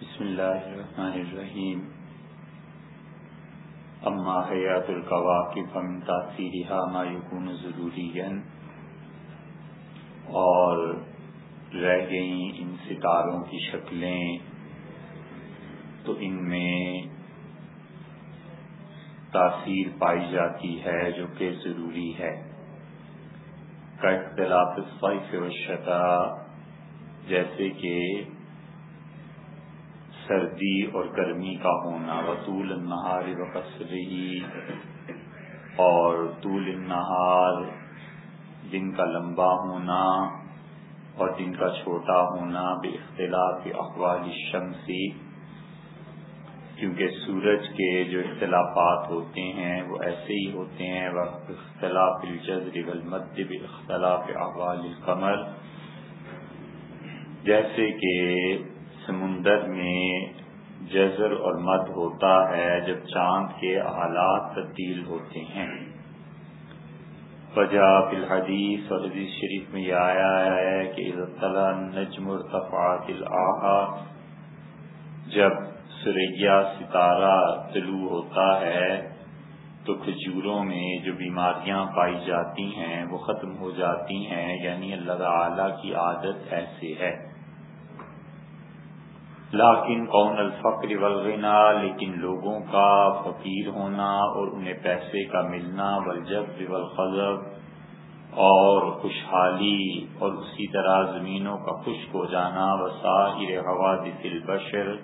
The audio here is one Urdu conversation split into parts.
بسم اللہ الرحمن الرحیم. اما حیات القواقب فمن تاثیرها ما یکون ضروری اور رہ گئیں ان ستاروں کی شکلیں. تو ان میں تاثیر پائی جاتی ہے جو کہ ضروری ہے. کا اختلاف صیف و شتا جیسے کہ سردی اور گرمی کا ہونا، وطول النہار و قصری اور طول النہار دن کا لمبا ہونا اور دن کا چھوٹا ہونا بے اختلاف اقوال شمسی کیونکہ سورج کے جو اختلافات ہوتے ہیں وہ ایسے ہی ہوتے ہیں اختلاف الجزر والمد اختلاف اقوال القمر، جیسے کہ سمندر میں جزر اور مد ہوتا ہے جب چاند کے حالات تبدیل ہوتے ہیں۔ وجہ فی الحدیث اور حدیث شریف میں یہ آیا ہے کہ نجم ارتفعات الآحا، جب سریا ستارہ طلوع ہوتا ہے تو کھجوروں میں جو بیماریاں پائی جاتی ہیں وہ ختم ہو جاتی ہیں یعنی اللہ تعالی کی عادت ایسے ہے۔ لیکن کون الفقر والغنا لیکن لوگوں کا فقیر ہونا اور انہیں پیسے کا ملنا والجب والخضب، اور خوشحالی، اور اسی طرح زمینوں کا خشک ہو جانا وساحر حوادث البشر،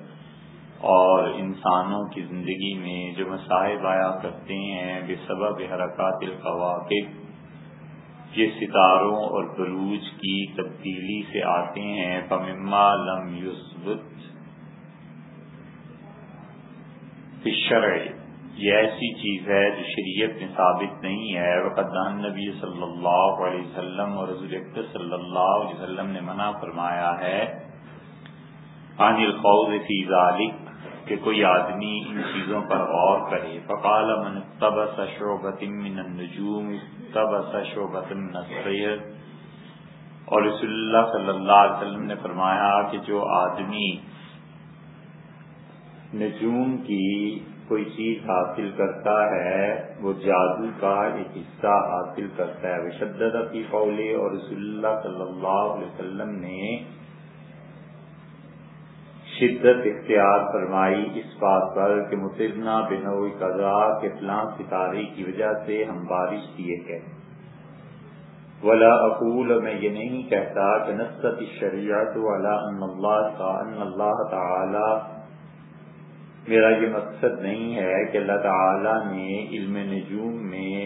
اور انسانوں کی زندگی میں جو مصاحب آیا کرتے ہیں، بے سبب حرکات القواقب، یہ ستاروں اور بروج کی تبدیلی سے آتے ہیں پمما لم یوسبت شرع یہ ایسی چیز ہے جو شریعت میں ثابت نہیں ہے۔ وقت نبی صلی اللہ علیہ وسلم اور رضول صلی اللہ علیہ وسلم نے منع فرمایا ہے۔ عن القوض فی ذالک کہ کوئی آدمی ان چیزوں پر غور کرے۔ فقال من تبس شعبت من النجوم تبس شعبت من السیر اور رسول اللہ صلی اللہ علیہ وسلم نے فرمایا کہ جو آدمی نجوم کی کوئی چیز حاصل کرتا ہے، وہ جادو کا ایک حصہ حاصل کرتا ہے۔ وشدت کی قولے اور رسول اللہ صلی اللہ علیہ وسلم نے شدت اختیار فرمائی اس بات پر کہ مترنا بنو قضا کے فلاں ستارے کی وجہ سے ہم بارش دیے گئے۔ ولا اقول، میں یہ نہیں کہتا کہ نصرت شریعت والا ان اللہ کا، ان اللہ تعالی میرا یہ مقصد نہیں ہے کہ اللہ تعالی نے علم نجوم میں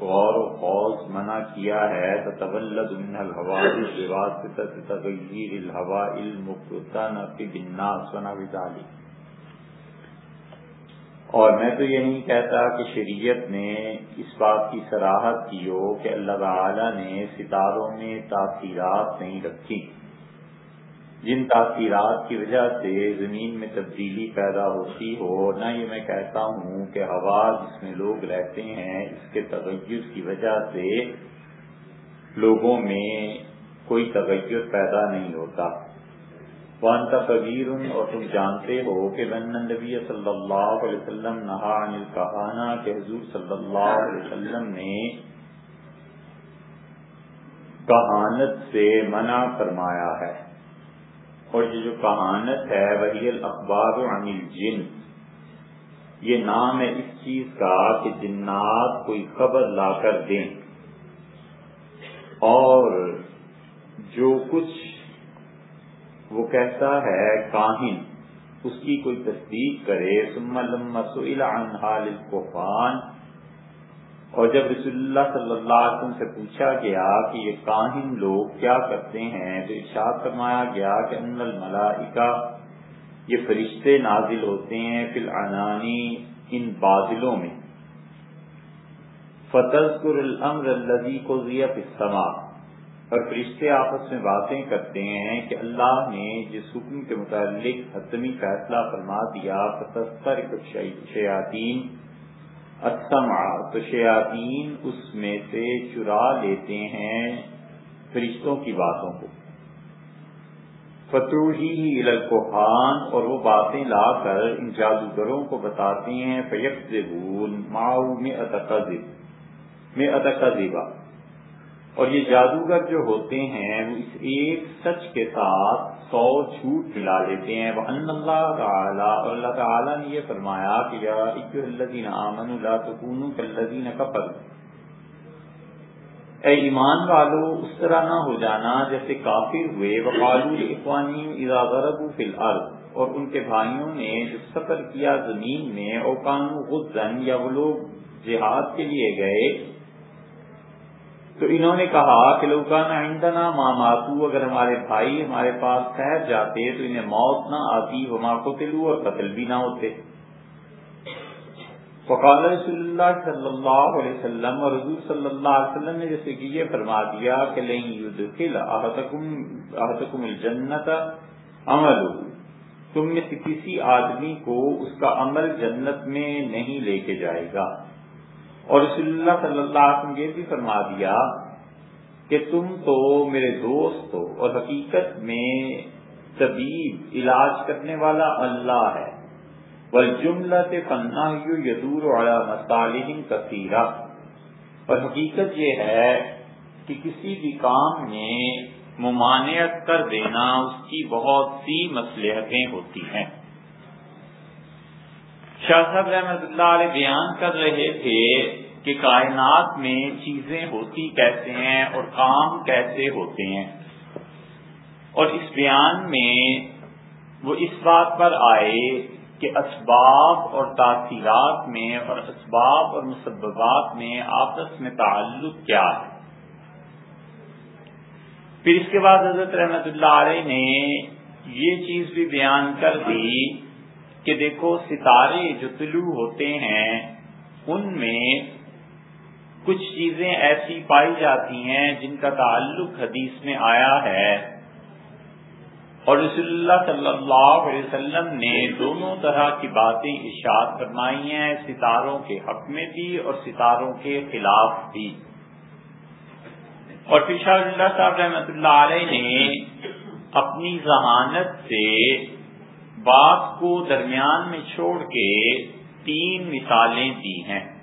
غور و خوض منع کیا ہے تو طبلد من الحوا تغیر الحوا المقتن فی ونا اور میں تو یہ نہیں کہتا کہ شریعت نے اس بات کی سراحت کی ہو کہ اللہ تعالی نے ستاروں میں تاثیرات نہیں رکھی جن تاثیرات کی وجہ سے زمین میں تبدیلی پیدا ہوتی ہو، نہ یہ میں کہتا ہوں کہ ہوا جس میں لوگ رہتے ہیں، اس کے تغیر کی وجہ سے لوگوں میں کوئی تغیر پیدا نہیں ہوتا۔ وان کا کبیر اور تم جانتے ہو کہ بن نبی صلی اللہ علیہ وسلم نہا کہانا کہ حضور صلی اللہ علیہ وسلم نے کہانت سے منع فرمایا ہے۔ اور یہ جو کہانت ہے، وہی الاخبار عن الجن۔ یہ نام ہے اس چیز کا کہ جنات کوئی خبر لا کر دیں۔ اور جو کچھ وہ کہتا ہے، کاہن، اس کی کوئی تصدیق کرے، ثم لما سئل عن حال القفان اور جب رسول اللہ صلی اللہ علیہ وسلم سے پوچھا گیا کہ یہ کاہن لوگ کیا کرتے ہیں، تو ارشاد فرمایا گیا کہ ان الملائکہ، یہ فرشتے نازل ہوتے ہیں فی العنانی ان بادلوں میں۔ فتح الامر الذي کو السماء۔ اور فرشتے آپس میں باتیں کرتے ہیں کہ اللہ نے جس حکم کے متعلق حتمی فیصلہ فرما دیا فتستر شیاطین اسما تو شیاطین اس میں سے چرا لیتے ہیں فرشتوں کی باتوں کو۔ فتوحی ہی الکوحان اور وہ باتیں لا کر ان جادوگروں کو بتاتے ہیں فیق زبون ماؤ میں اتقا میں اتقا اور یہ جادوگر جو ہوتے ہیں اس ایک سچ کے ساتھ سو جھوٹ ملا لیتے ہیں۔ وہ اللہ تعالیٰ اور اللہ تعالیٰ نے یہ فرمایا کہ یا الذین آمنوا لا تکونوا کالذین کفروا۔ اے ایمان والو، اس طرح نہ ہو جانا جیسے کافر ہوئے۔ وقالو اخوانی اذا ضربوا فی الارض اور ان کے بھائیوں نے جو سفر کیا زمین میں اوقانو غزن یا وہ لوگ جہاد کے لیے گئے تو انہوں نے کہا کہ لوکان آئندنا ماں ماتو اگر ہمارے بھائی ہمارے پاس ٹھہر جاتے تو انہیں موت نہ آتی وہ ماں کو تلو اور قتل بھی نہ ہوتے۔ فقال رسول اللہ صلی اللہ علیہ وسلم، اور حضور صلی اللہ علیہ وسلم نے جیسے کہ یہ فرما دیا کہ لن يدخل احدکم الجنت عمل تم میں سے کسی آدمی کو اس کا عمل جنت میں نہیں لے کے جائے گا۔ اور رسول اللہ صلی اللہ علیہ وسلم یہ بھی فرما دیا کہ تم تو میرے دوست ہو اور حقیقت میں طبیب، علاج کرنے والا اللہ ہے۔ والجملہ فنا یدور والا مصالح کثیرہ اور حقیقت یہ ہے کہ کسی بھی کام میں ممانعت کر دینا اس کی بہت سی مصلحتیں ہوتی ہیں۔ شاہ صاحب رحمت اللہ علیہ بیان کر رہے تھے کہ کائنات میں چیزیں ہوتی کیسے ہیں اور کام کیسے ہوتے ہیں۔ اور اس بیان میں وہ اس بات پر آئے کہ اسباب اور تاثیرات میں اور اسباب اور مسبات میں آپس میں تعلق کیا ہے۔ پھر اس کے بعد حضرت رحمت اللہ علیہ نے یہ چیز بھی بیان کر دی کہ دیکھو ستارے جو طلوع ہوتے ہیں، ان میں کچھ چیزیں ایسی پائی جاتی ہیں جن کا تعلق حدیث میں آیا ہے۔ اور رسول اللہ صلی اللہ علیہ وسلم نے دونوں طرح کی باتیں ارشاد فرمائی ہیں، ستاروں کے حق میں بھی اور ستاروں کے خلاف بھی۔ اور پھر شاہ اللہ صاحب رحمۃ اللہ علیہ نے اپنی ذہانت سے بات کو درمیان میں چھوڑ کے تین مثالیں دی ہیں۔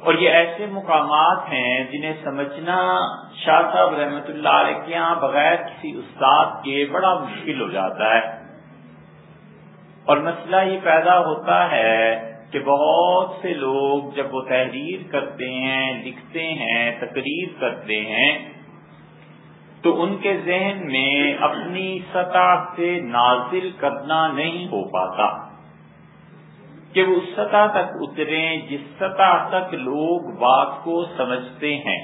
اور یہ ایسے مقامات ہیں جنہیں سمجھنا شاہ صاحب رحمت اللہ علیہ کے یہاں بغیر کسی استاد کے بڑا مشکل ہو جاتا ہے۔ اور مسئلہ یہ پیدا ہوتا ہے کہ بہت سے لوگ جب وہ تحریر کرتے ہیں، لکھتے ہیں، تقریر کرتے ہیں تو ان کے ذہن میں اپنی سطح سے نازل کرنا نہیں ہو پاتا کہ وہ اس سطح تک اتریں جس سطح تک لوگ بات کو سمجھتے ہیں۔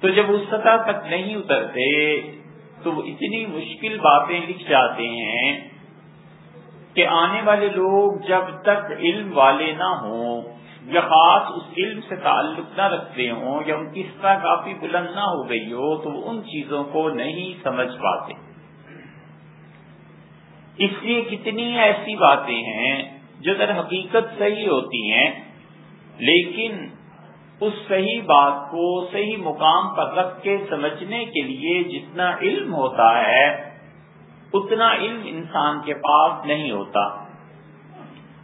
تو جب اس سطح تک نہیں اترتے تو وہ اتنی مشکل باتیں لکھ جاتے ہیں کہ آنے والے لوگ جب تک علم والے نہ ہوں یا خاص اس علم سے تعلق نہ رکھتے ہوں یا ان کی سطح کافی بلند نہ ہو گئی ہو، تو ان چیزوں کو نہیں سمجھ پاتے۔ اس لیے کتنی ایسی باتیں ہیں جو در حقیقت صحیح ہوتی ہیں، لیکن اس صحیح بات کو صحیح مقام پر رکھ کے سمجھنے کے لیے جتنا علم ہوتا ہے، اتنا علم انسان کے پاس نہیں ہوتا۔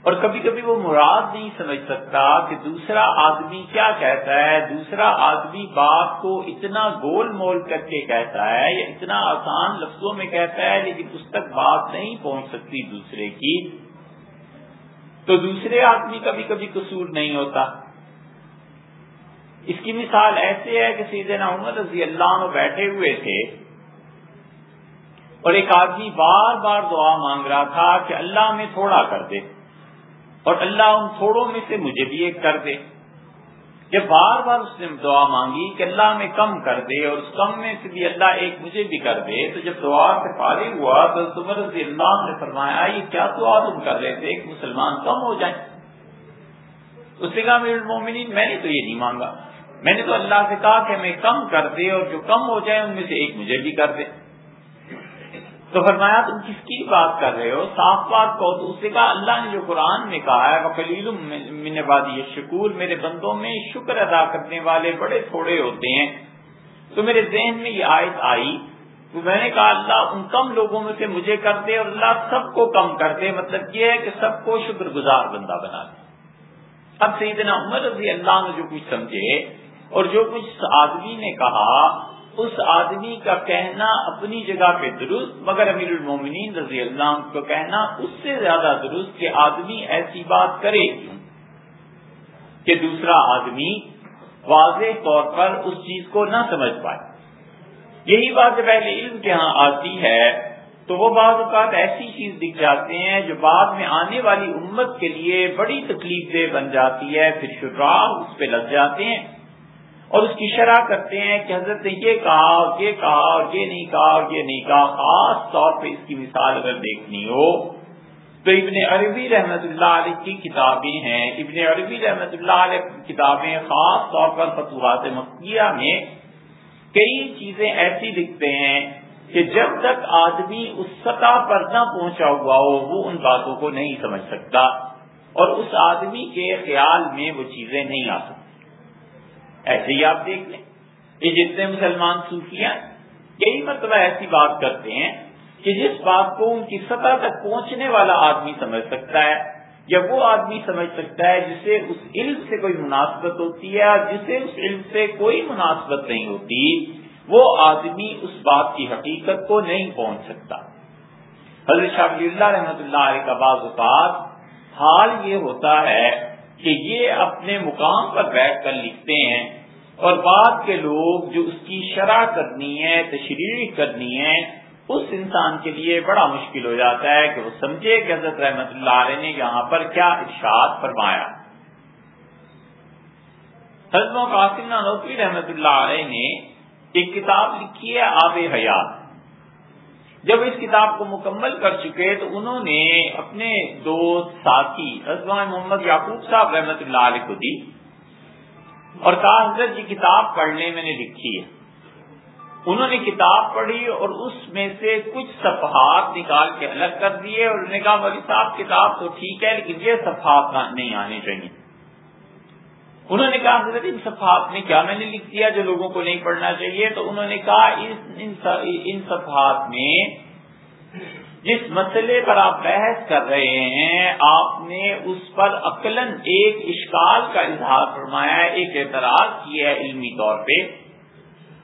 اور کبھی کبھی وہ مراد نہیں سمجھ سکتا کہ دوسرا آدمی کیا کہتا ہے، دوسرا آدمی بات کو اتنا گول مول کر کے کہتا ہے یا اتنا آسان لفظوں میں کہتا ہے لیکن اس تک بات نہیں پہنچ سکتی دوسرے کی، تو دوسرے آدمی کا بھی کبھی قصور نہیں ہوتا۔ اس کی مثال ایسے ہے کہ سیدنا عمر رضی اللہ عنہ بیٹھے ہوئے تھے اور ایک آدمی بار بار دعا مانگ رہا تھا کہ اللہ میں تھوڑا کر دے۔ اور اللہ ان تھوڑوں میں سے مجھے بھی ایک کر دے جب بار بار اس نے دعا مانگی کہ اللہ میں کم کر دے اور اس کم میں سے بھی اللہ ایک مجھے بھی کر دے تو جب دعا سے فارغ ہوا تو رضی اللہ نے فرمایا یہ کیا دعا تم کر رہے تھے؟ ایک مسلمان کم ہو جائیں۔ اس نے کہا، میرے مومنین، میں نے تو یہ نہیں مانگا۔ میں نے تو اللہ سے کہا کہ میں کم کر دے اور جو کم ہو جائے ان میں سے ایک مجھے بھی کر دے۔ تو فرمایا تم کس کی بات کر رہے ہو؟ صاف بات کو تو اس سے کہا، اللہ نے جو قرآن میں کہا ہے خلیل من بادی شکور، میرے بندوں میں شکر ادا کرنے والے بڑے تھوڑے ہوتے ہیں۔ تو میرے ذہن میں یہ آیت آئی۔ تو میں نے کہا، اللہ ان کم لوگوں میں سے مجھے کر دے اور اللہ سب کو کم کر دے۔ مطلب یہ ہے کہ سب کو شکر گزار بندہ بنا دے۔ اب سیدنا عمر رضی اللہ نے جو کچھ سمجھے اور جو کچھ آدمی نے کہا اس آدمی کا کہنا اپنی جگہ پہ درست، مگر امیر المومنین رضی اللہ عنہ کو کہنا اس سے زیادہ درست کہ آدمی ایسی بات کرے کیوں؟ کہ دوسرا آدمی واضح طور پر اس چیز کو نہ سمجھ پائے۔ یہی بات جب پہلے علم کے ہاں آتی ہے، تو وہ بعض اوقات ایسی چیز دکھ جاتے ہیں جو بعد میں آنے والی امت کے لیے بڑی تکلیف دہ بن جاتی ہے، پھر شراہ اس پہ لگ جاتے ہیں۔ اور اس کی شرح کرتے ہیں کہ حضرت نے یہ کہا یہ کہا، یہ نہیں کہا، یہ نہیں کہا۔ خاص طور پہ اس کی مثال اگر دیکھنی ہو، تو ابن عربی رحمت اللہ علیہ کی کتابیں ہیں۔ ابن عربی رحمت اللہ علیہ کی کتابیں خاص طور پر فتوحات مکیہ میں کئی چیزیں ایسی دکھتے ہیں کہ جب تک آدمی اس سطح پر نہ پہنچا ہوا ہو، وہ ان باتوں کو نہیں سمجھ سکتا اور اس آدمی کے خیال میں وہ چیزیں نہیں آ سکتی۔ ایسے ہی آپ دیکھ لیں۔ یہ جتنے مسلمان صوفیاں یہی مرتبہ ایسی بات کرتے ہیں کہ جس بات کو ان کی سطح تک پہنچنے والا آدمی سمجھ سکتا ہے، یا وہ آدمی سمجھ سکتا ہے جسے اس علم سے کوئی مناسبت ہوتی ہے اور جسے اس علم سے کوئی مناسبت نہیں ہوتی، وہ آدمی اس بات کی حقیقت کو نہیں پہنچ سکتا۔ حضرت شاہ اللہ رحمت اللہ علیہ کا بعض اوقات حال یہ ہوتا ہے کہ یہ اپنے مقام پر بیٹھ کر لکھتے ہیں اور بعد کے لوگ جو اس کی شرح کرنی ہے، تشریح کرنی ہے، اس انسان کے لیے بڑا مشکل ہو جاتا ہے کہ وہ سمجھے کہ حضرت رحمت اللہ علیہ نے یہاں پر کیا ارشاد فرمایا۔ حضرت قاسم نوقی رحمت اللہ علیہ نے ایک کتاب لکھی ہے آب حیات۔ جب اس کتاب کو مکمل کر چکے تو انہوں نے اپنے دوست ساتھی رضوان محمد یعقوب صاحب رحمت اللہ علیہ کو دی اور کہا، حضرت یہ کتاب پڑھنے میں نے لکھی ہے۔ انہوں نے کتاب پڑھی اور اس میں سے کچھ صفحات نکال کے الگ کر دیے اور انہوں نے کہا مولوی صاحب، کتاب تو ٹھیک ہے، لیکن یہ صفحات نہیں آنے چاہیے۔ انہوں نے کہا، حضرت ان صفحات میں کیا؟ میں نے لکھ دیا جو لوگوں کو نہیں پڑھنا چاہیے۔ تو انہوں نے کہا ان صفحات میں جس مسئلے پر آپ بحث کر رہے ہیں، آپ نے اس پر عقلن ایک اشکال کا اظہار فرمایا ہے، ایک اعتراض کیا ہے علمی طور پہ۔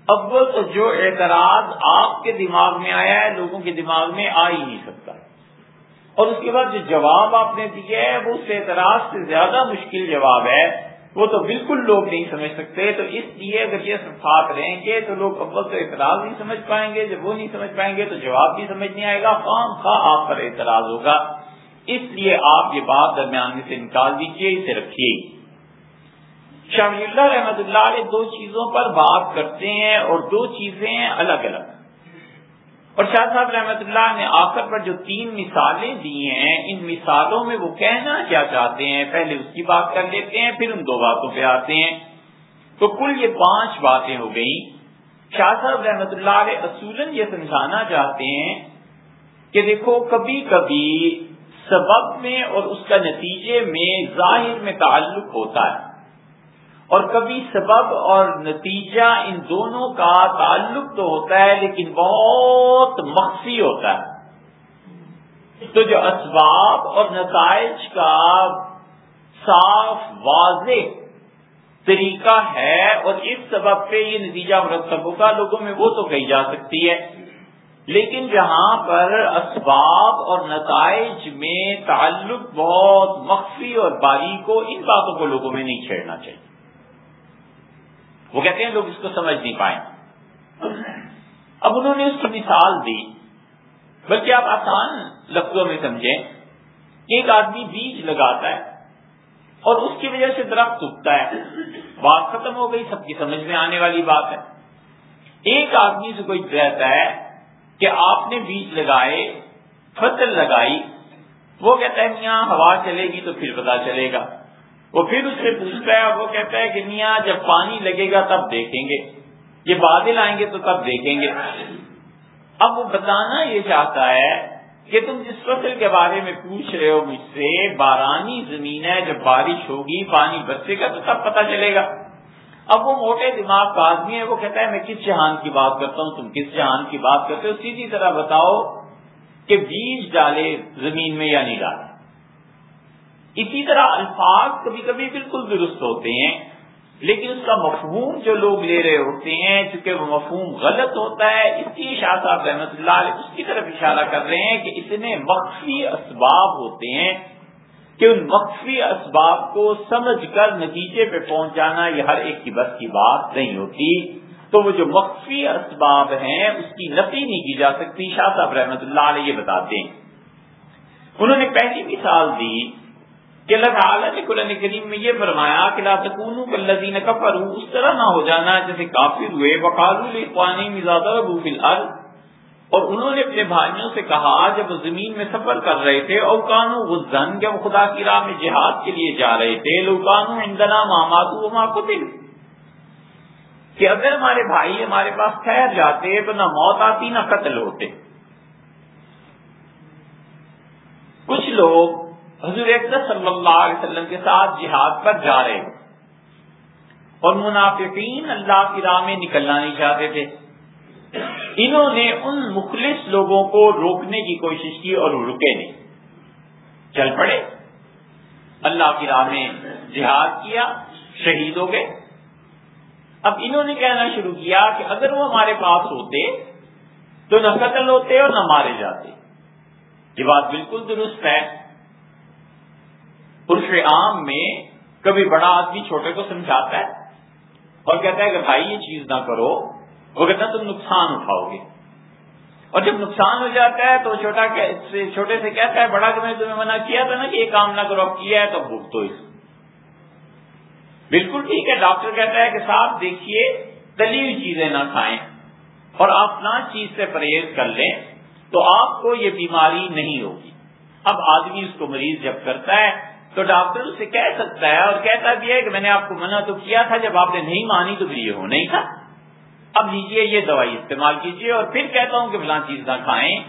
اول تو جو اعتراض آپ کے دماغ میں آیا ہے، لوگوں کے دماغ میں آ ہی نہیں سکتا۔ اور اس کے بعد جو جواب آپ نے دیا ہے، وہ اس اعتراض سے زیادہ مشکل جواب ہے۔ وہ تو بالکل لوگ نہیں سمجھ سکتے، تو اس لیے اگر یہ صفات رہیں گے تو لوگ اول تو اعتراض نہیں سمجھ پائیں گے، جب وہ نہیں سمجھ پائیں گے تو جواب بھی سمجھ نہیں آئے گا خام خواہ آپ پر اعتراض ہوگا۔ اس لیے آپ یہ بات درمیان میں سے نکال دیجیے اسے رکھیے۔ شامی اللہ رحمت اللہ علیہ دو چیزوں پر بات کرتے ہیں اور دو چیزیں الگ الگ۔ اور شاہ صاحب رحمت اللہ نے آخر پر جو تین مثالیں دی ہیں، ان مثالوں میں وہ کہنا کیا چاہتے ہیں؟ پہلے اس کی بات کر لیتے ہیں، پھر ان دو باتوں پہ آتے ہیں۔ تو کل یہ پانچ باتیں ہو گئیں۔ شاہ صاحب رحمت اللہ علیہ اصولن یہ سمجھانا چاہتے ہیں کہ دیکھو کبھی کبھی سبب میں اور اس کا نتیجے میں ظاہر میں تعلق ہوتا ہے۔ اور کبھی سبب اور نتیجہ ان دونوں کا تعلق تو ہوتا ہے، لیکن بہت مخفی ہوتا ہے۔ تو جو اسباب اور نتائج کا صاف واضح طریقہ ہے اور اس سبب پہ یہ نتیجہ مرتب ہوگا، لوگوں میں وہ تو کہی جا سکتی ہے۔ لیکن جہاں پر اسباب اور نتائج میں تعلق بہت مخفی اور باریک ہو، ان باتوں کو لوگوں میں نہیں چھیڑنا چاہیے۔ وہ کہتے ہیں لوگ اس کو سمجھ نہیں پائے اب انہوں نے اس کی مثال دی۔ بلکہ آپ آسان لفظوں میں سمجھیں ایک آدمی بیج لگاتا ہے اور اس کی وجہ سے درخت اگتا ہے۔ بات ختم ہو گئی، سب کی سمجھ میں آنے والی بات ہے۔ ایک آدمی سے کوئی کہتا ہے کہ آپ نے بیج لگائے، فصل لگائی، وہ کہتا ہے میاں ہوا چلے گی تو پھر پتا چلے گا۔ وہ پھر اس سے پوچھتا ہے وہ کہتا ہے کہ میاں، جب پانی لگے گا تب دیکھیں گے۔ یہ بادل آئیں گے تو تب دیکھیں گے۔ اب وہ بتانا یہ چاہتا ہے کہ تم جس فصل کے بارے میں پوچھ رہے ہو، مجھ سے بارانی زمین ہے، جب بارش ہوگی، پانی برسے گا تو تب پتا چلے گا۔ اب وہ موٹے دماغ کا آدمی ہے، وہ کہتا ہے، میں کس جہان کی بات کرتا ہوں؟ تم کس جہان کی بات کرتے ہو؟ سیدھی طرح بتاؤ کہ بیج ڈالے زمین میں یا نہیں ڈالے۔ اسی طرح الفاظ کبھی کبھی بالکل درست ہوتے ہیں، لیکن اس کا مفہوم جو لوگ لے رہے ہوتے ہیں، چونکہ وہ مفہوم غلط ہوتا ہے، اس لیے شاہ صاحب رحمت اللہ علیہ اس کی طرف اشارہ کر رہے ہیں کہ اتنے مخفی اسباب ہوتے ہیں کہ ان مخفی اسباب کو سمجھ کر نتیجے پہ پہنچ جانا یہ ہر ایک کی بس کی بات نہیں ہوتی۔ تو وہ جو مخفی اسباب ہیں، اس کی نفی نہیں کی جا سکتی۔ شاہ صاحب رحمت اللہ علیہ یہ بتاتے ہیں۔ انہوں نے پہلی مثال دی کہ اللہ تعالیٰ نے قرآن کریم میں یہ فرمایا کہ لا تکونو کالذین کفروا، اس طرح نہ ہو جانا جیسے کافر ہوئے، وقالوا لاخوانهم اذا ضربوا في الارض۔ اور انہوں نے اپنے بھائیوں سے کہا، جب وہ زمین میں سفر کر رہے تھے اور کانو وہ زن جب خدا کی راہ میں جہاد کے لیے جا رہے تھے، لو کانو اندنا ماماتو وما قتل کہ اگر ہمارے بھائی ہمارے پاس ٹھہر جاتے تو نہ موت آتی نہ قتل ہوتے۔ کچھ لوگ حضور صلی اللہ علیہ وسلم کے ساتھ جہاد پر جا رہے اور منافقین اللہ کی راہ میں نکلنا نہیں چاہتے تھے۔ انہوں نے ان مخلص لوگوں کو روکنے کی کوشش کی اور رکے نہیں۔ چل پڑے۔ اللہ کی راہ میں جہاد کیا، شہید ہو گئے۔ اب انہوں نے کہنا شروع کیا کہ اگر وہ ہمارے پاس ہوتے تو نہ قتل ہوتے اور نہ مارے جاتے۔ یہ بات بالکل درست ہے۔ عرف عام میں کبھی بڑا آدمی چھوٹے کو سمجھاتا ہے اور کہتا ہے کہ بھائی یہ چیز نہ کرو وہ کہتا ہے تم نقصان اٹھاؤ گے۔ اور جب نقصان ہو جاتا ہے تو چھوٹا چھوٹے سے کہتا ہے، بڑا کہ میں تمہیں منع کیا تھا نا کہ یہ کام نہ کرو، اب کیا ہے، تو بھوک تو اس۔ بالکل ٹھیک ہے، ڈاکٹر کہتا ہے کہ صاحب دیکھیے تلی ہوئی چیزیں نہ کھائیں اور آپ نہ چیز سے پرہیز کر لیں تو آپ کو یہ بیماری نہیں ہوگی۔ اب آدمی اس کو مریض جب کرتا ہے تو ڈاکٹر اسے کہہ سکتا ہے اور کہتا بھی ہے کہ میں نے آپ کو منع تو کیا تھا، جب آپ نے نہیں مانی تو پھر یہ ہو نہیں تھا۔ اب لیجیے یہ دوائی استعمال کیجیے اور پھر کہتا ہوں کہ فلاں چیز نہ کھائیں۔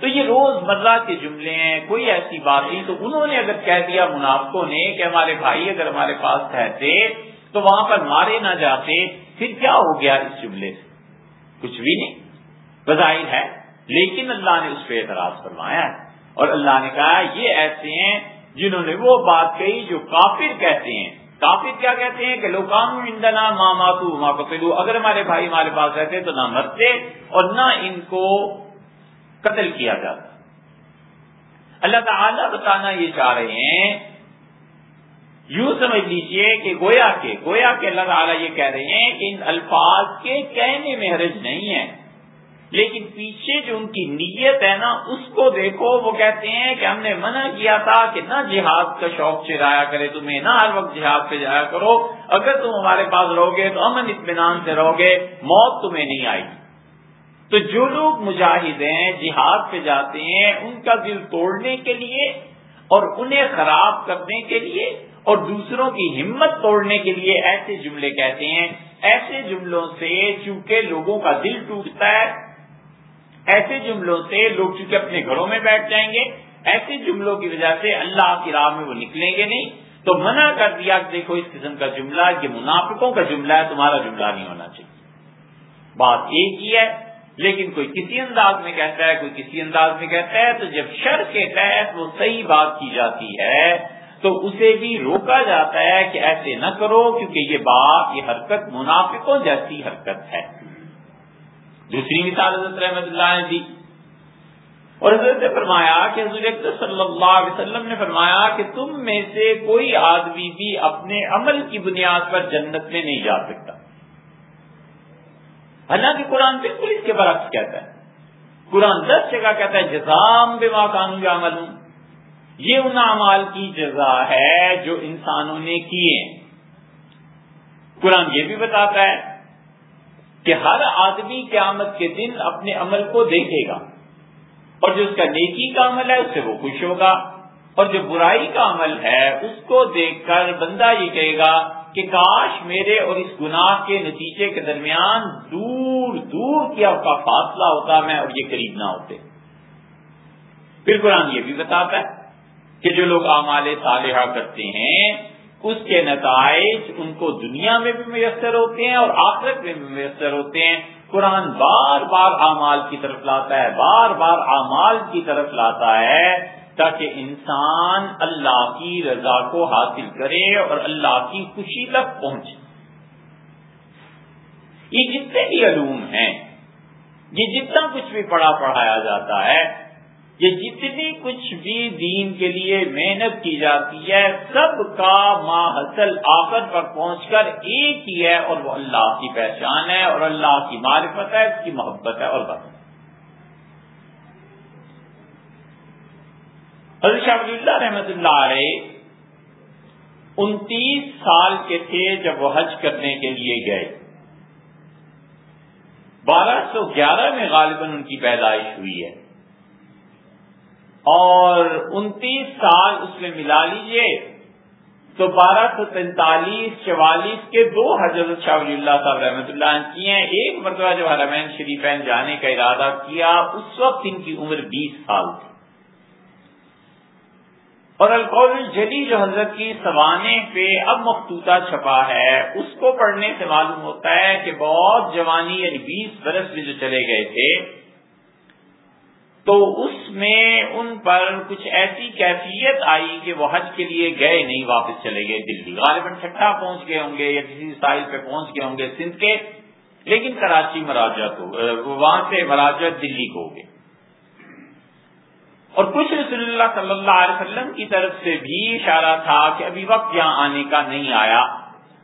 تو یہ روز مرہ کے جملے ہیں، کوئی ایسی بات نہیں۔ تو انہوں نے اگر کہہ دیا منافقوں نے کہ ہمارے بھائی اگر ہمارے پاس ٹھہرتے تو وہاں پر مارے نہ جاتے، پھر کیا ہو گیا اس جملے سے؟ کچھ بھی نہیں۔ بظاہر ہے، لیکن اللہ نے اس پہ اعتراض فرمایا ہے۔ اور اللہ نے کہا، یہ ایسے ہیں جنہوں نے وہ بات کہی جو کافر کہتے ہیں۔ کافر کیا کہتے ہیں کہ لوکانو اندنا ماں ماتو ماں کو اگر ہمارے بھائی ہمارے پاس رہتے تو نہ مرتے اور نہ ان کو قتل کیا جاتا۔ اللہ تعالیٰ بتانا یہ چاہ رہے ہیں، یوں سمجھ لیجیے کہ گویا کے گویا کے اللہ تعالیٰ یہ کہہ رہے ہیں کہ ان الفاظ کے کہنے میں حرج نہیں ہے۔ لیکن پیچھے جو ان کی نیت ہے نا، اس کو دیکھو، وہ کہتے ہیں کہ ہم نے منع کیا تھا کہ نہ جہاد کا شوق چرایا کرے، تمہیں نہ ہر وقت جہاد پہ جایا کرو۔ اگر تم ہمارے پاس رہو گے تو امن اطمینان سے رہو گے، موت تمہیں نہیں آئے گی۔ تو جو لوگ مجاہد ہیں، جہاد پہ جاتے ہیں، ان کا دل توڑنے کے لیے اور انہیں خراب کرنے کے لیے اور دوسروں کی ہمت توڑنے کے لیے ایسے جملے کہتے ہیں۔ ایسے جملوں سے چونکہ لوگوں کا دل ٹوٹتا ہے ایسے جملوں سے لوگ چونکہ اپنے گھروں میں بیٹھ جائیں گے، ایسے جملوں کی وجہ سے اللہ کی راہ میں وہ نکلیں گے نہیں۔ تو منع کر دیا کہ دیکھو اس قسم کا جملہ، یہ منافقوں کا جملہ ہے، تمہارا جملہ نہیں ہونا چاہیے۔ بات ایک ہی ہے، لیکن کوئی کسی انداز میں کہتا ہے، کوئی کسی انداز میں کہتا ہے، تو جب شر کے تحت وہ صحیح بات کی جاتی ہے، تو اسے بھی روکا جاتا ہے کہ ایسے نہ کرو، کیونکہ یہ بات، یہ حرکت منافقوں جیسی حرکت ہے۔ دوسری مثال حضرت رحمت اللہ نے دی۔ اور حضرت نے فرمایا کہ حضور صلی اللہ علیہ وسلم نے فرمایا کہ تم میں سے کوئی آدمی بھی اپنے عمل کی بنیاد پر جنت میں نہیں جا سکتا۔ حالانکہ قرآن بالکل اس کے برعکس کہتا ہے۔ قرآن دس جگہ کہتا ہے، جزام بے ماں قانون عمل ہوں یہ ان اعمال کی جزا ہے جو انسانوں نے کیے۔ قرآن یہ بھی بتاتا ہے کہ ہر آدمی قیامت کے دن اپنے عمل کو دیکھے گا۔ اور جو اس کا نیکی کا عمل ہے، اس سے وہ خوش ہوگا۔ اور جو برائی کا عمل ہے، اس کو دیکھ کر بندہ یہ کہے گا کہ کاش میرے اور اس گناہ کے نتیجے کے درمیان دور دور کیا کا فاصلہ ہوتا، میں اور یہ قریب نہ ہوتے۔ پھر قرآن یہ بھی بتاتا ہے کہ جو لوگ اعمال صالحہ کرتے ہیں اس کے نتائج ان کو دنیا میں بھی میسر ہوتے ہیں اور آخرت میں بھی میسر ہوتے ہیں۔ قرآن بار بار اعمال کی طرف لاتا ہے، بار بار اعمال کی طرف لاتا ہے تاکہ انسان اللہ کی رضا کو حاصل کرے اور اللہ کی خوشی تک پہنچے۔ یہ جتنے بھی علوم ہیں، یہ جتنا کچھ بھی پڑھا پڑھایا جاتا ہے یہ جتنی کچھ بھی دین کے لیے محنت کی جاتی ہے، سب کا ماحصل آخر پر پہنچ کر ایک ہی ہے اور وہ اللہ کی پہچان ہے اور اللہ کی معرفت ہے، اس کی محبت ہے اور بس۔ حضرت شاہ اللہ رحمت اللہ علیہ انتیس سال کے تھے جب وہ حج کرنے کے لیے گئے۔ بارہ سو گیارہ میں غالباً ان کی پیدائش ہوئی ہے۔ اور انتیس سال اس میں ملا لیجیے۔ تو بارہ سو تینتالیس چوالیس کے دو حضرت شاہ ولی اللہ صاحب رحمۃ اللہ نے کیے ہیں۔ ایک مرتبہ جو حرمین شریفین جانے کا ارادہ کیا، اس وقت ان کی عمر بیس سال تھی۔ اور القول الجلی جو حضرت کی سوانے پہ اب مختوطہ چھپا ہے، اس کو پڑھنے سے معلوم ہوتا ہے کہ بہت جوانی یعنی بیس برس میں جو چلے گئے تھے تو اس میں ان پر کچھ ایسی کیفیت آئی کہ وہ حج کے لیے گئے نہیں، واپس چلے گئے، دلی. غالباً چھٹا پہنچ گئے ہوں گے یا کسی سائل پہ پہنچ گئے ہوں گے سندھ کے، لیکن کراچی مراجت ہو وہاں سے مراجت دلی کو ہو گئے اور کچھ رسول اللہ صلی اللہ علیہ وسلم کی طرف سے بھی اشارہ تھا کہ ابھی وقت یہاں آنے کا نہیں آیا۔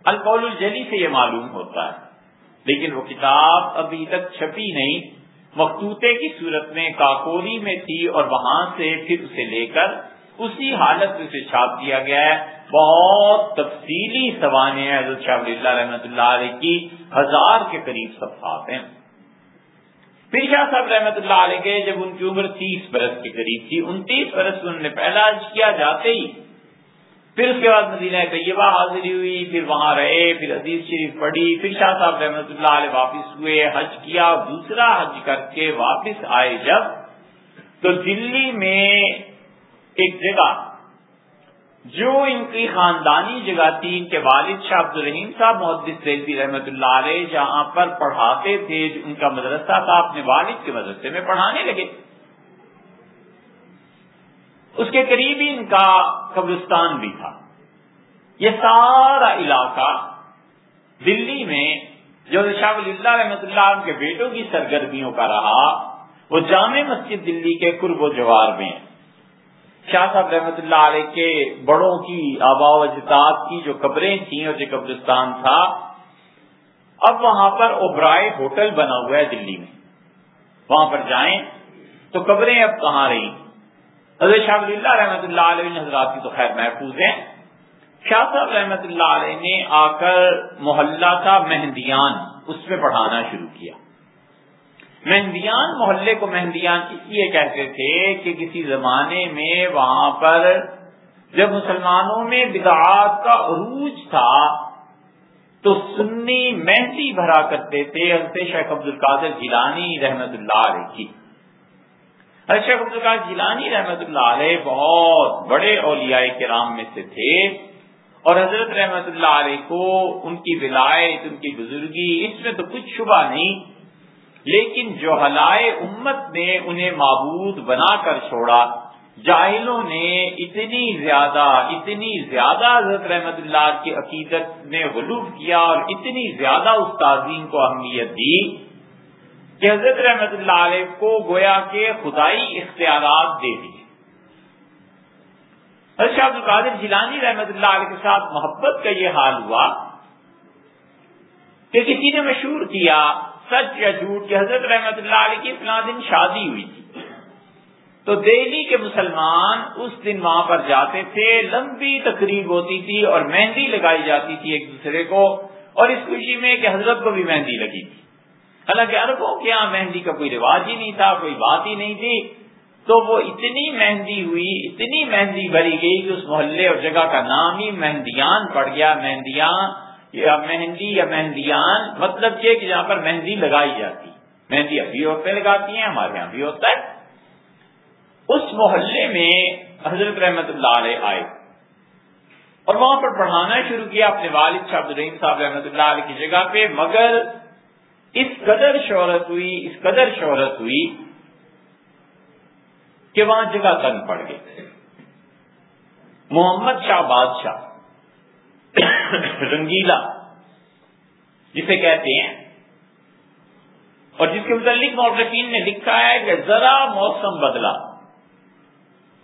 القول الجلی سے یہ معلوم ہوتا ہے، لیکن وہ کتاب ابھی تک چھپی نہیں۔ مختوطے کی صورت میں کاکوری میں تھی اور وہاں سے پھر اسے لے کر اسی حالت میں اسے چھاپ دیا گیا ہے۔ بہت تفصیلی سوانے حضرت شاہ اللہ رحمۃ اللہ علیہ کی ہزار کے قریب صفحات ہیں۔ پھر شاہ صاحب رحمت اللہ علیہ کے جب ان کی عمر تیس برس کے قریب تھی، انتیس برس انہوں نے پہلا حج کیا، جاتے ہی پھر اس کے بعد مدینہ طیبہ حاضری ہوئی، پھر وہاں رہے، پھر عزیز شریف پڑھی، پھر شاہ صاحب رحمت اللہ علیہ واپس ہوئے، حج کیا، دوسرا حج کر کے واپس آئے۔ جب تو دلی میں ایک جگہ جو ان کی خاندانی جگہ تھی، ان کے والد شاہ عبد الرحیم صاحب محدث سیلفی رحمۃ اللہ علیہ جہاں پر پڑھاتے تھے، ان کا مدرسہ تھا، اپنے والد کے مدرسے میں پڑھانے لگے۔ اس کے قریب ہی ان کا قبرستان بھی تھا۔ یہ سارا علاقہ دلی میں جو شاہ ولی اللہ رحمۃ اللہ کے بیٹوں کی سرگرمیوں کا رہا، وہ جامع مسجد دلی کے قرب و جوار میں۔ شاہ صاحب رحمت اللہ علیہ کے بڑوں کی آبا و اجداد کی جو قبریں تھیں اور جو قبرستان تھا، اب وہاں پر اوبرائے ہوٹل بنا ہوا ہے دلی میں۔ وہاں پر جائیں تو قبریں اب کہاں رہی حضرت شاہ ولی اللہ رحمۃ اللہ علیہ حضرات کی تو خیر محفوظ ہیں۔ شاہ صاحب رحمت اللہ علیہ نے آ کر محلہ کا مہندیان، اس میں پڑھانا شروع کیا۔ مہندیان، محلے کو مہندیان اس لیے کہتے تھے کہ کسی زمانے میں وہاں پر جب مسلمانوں میں بدعات کا عروج تھا، تو سنی مہندی بھرا کرتے تھے حضرت شیخ عبد القادر جیلانی رحمت اللہ علیہ کی۔ شیخ عبد القادر جیلانی رحمت اللہ علیہ بہت بڑے اولیاء کرام میں سے تھے اور حضرت رحمت اللہ علیہ کو ان کی ولایت، ان کی بزرگی، اس میں تو کچھ شبہ نہیں، لیکن جو ہلائے امت نے انہیں معبود بنا کر چھوڑا، جاہلوں نے اتنی زیادہ اتنی زیادہ حضرت رحمت اللہ کی عقیدت میں غلوف کیا اور اتنی زیادہ اس تعظیم کو اہمیت دی کہ حضرت رحمت اللہ علیہ کو گویا کے خدائی اختیارات دے دیے حضرت عبد القادر جیلانی رحمت اللہ علیہ کے ساتھ محبت کا یہ حال ہوا کہ کسی نے مشہور کیا سچ یا جھوٹ کہ حضرت رحمت اللہ علیہ کی فلاں دن شادی ہوئی تھی۔ تو دہلی کے مسلمان اس دن وہاں پر جاتے تھے، لمبی تقریب ہوتی تھی اور مہندی لگائی جاتی تھی ایک دوسرے کو اور اس خوشی میں کہ حضرت کو بھی مہندی لگی تھی۔ حالانکہ اربوں کے یہاں مہندی کا کوئی رواج ہی نہیں تھا، کوئی بات ہی نہیں تھی۔ تو وہ اتنی مہندی ہوئی، اتنی مہندی بھری گئی کہ اس محلے اور جگہ کا نام ہی مہندیان پڑ گیا۔ مہندیاں یا مہندی یا مہندیان مطلب یہ کہ جہاں پر مہندی لگائی جاتی۔ مہندی ابھی عورتیں لگاتی ہیں، ہمارے یہاں بھی ہوتا ہے۔ اس محلے میں حضرت رحمت اللہ علیہ آئے۔ اور وہاں پر پڑھانا شروع کیا، اپنے والد شاہ عبد الرحیم صاحب رحمۃ اللہ علیہ کی جگہ پہ۔ مگر اس قدر شہرت ہوئی، اس قدر شہرت ہوئی کہ وہاں جگہ تنگ پڑ گئی۔ محمد شاہ بادشاہ، رنگیلا، جسے کہتے ہیں، اور جس کے متعلق مورخین نے لکھا ہے کہ ذرا موسم بدلا،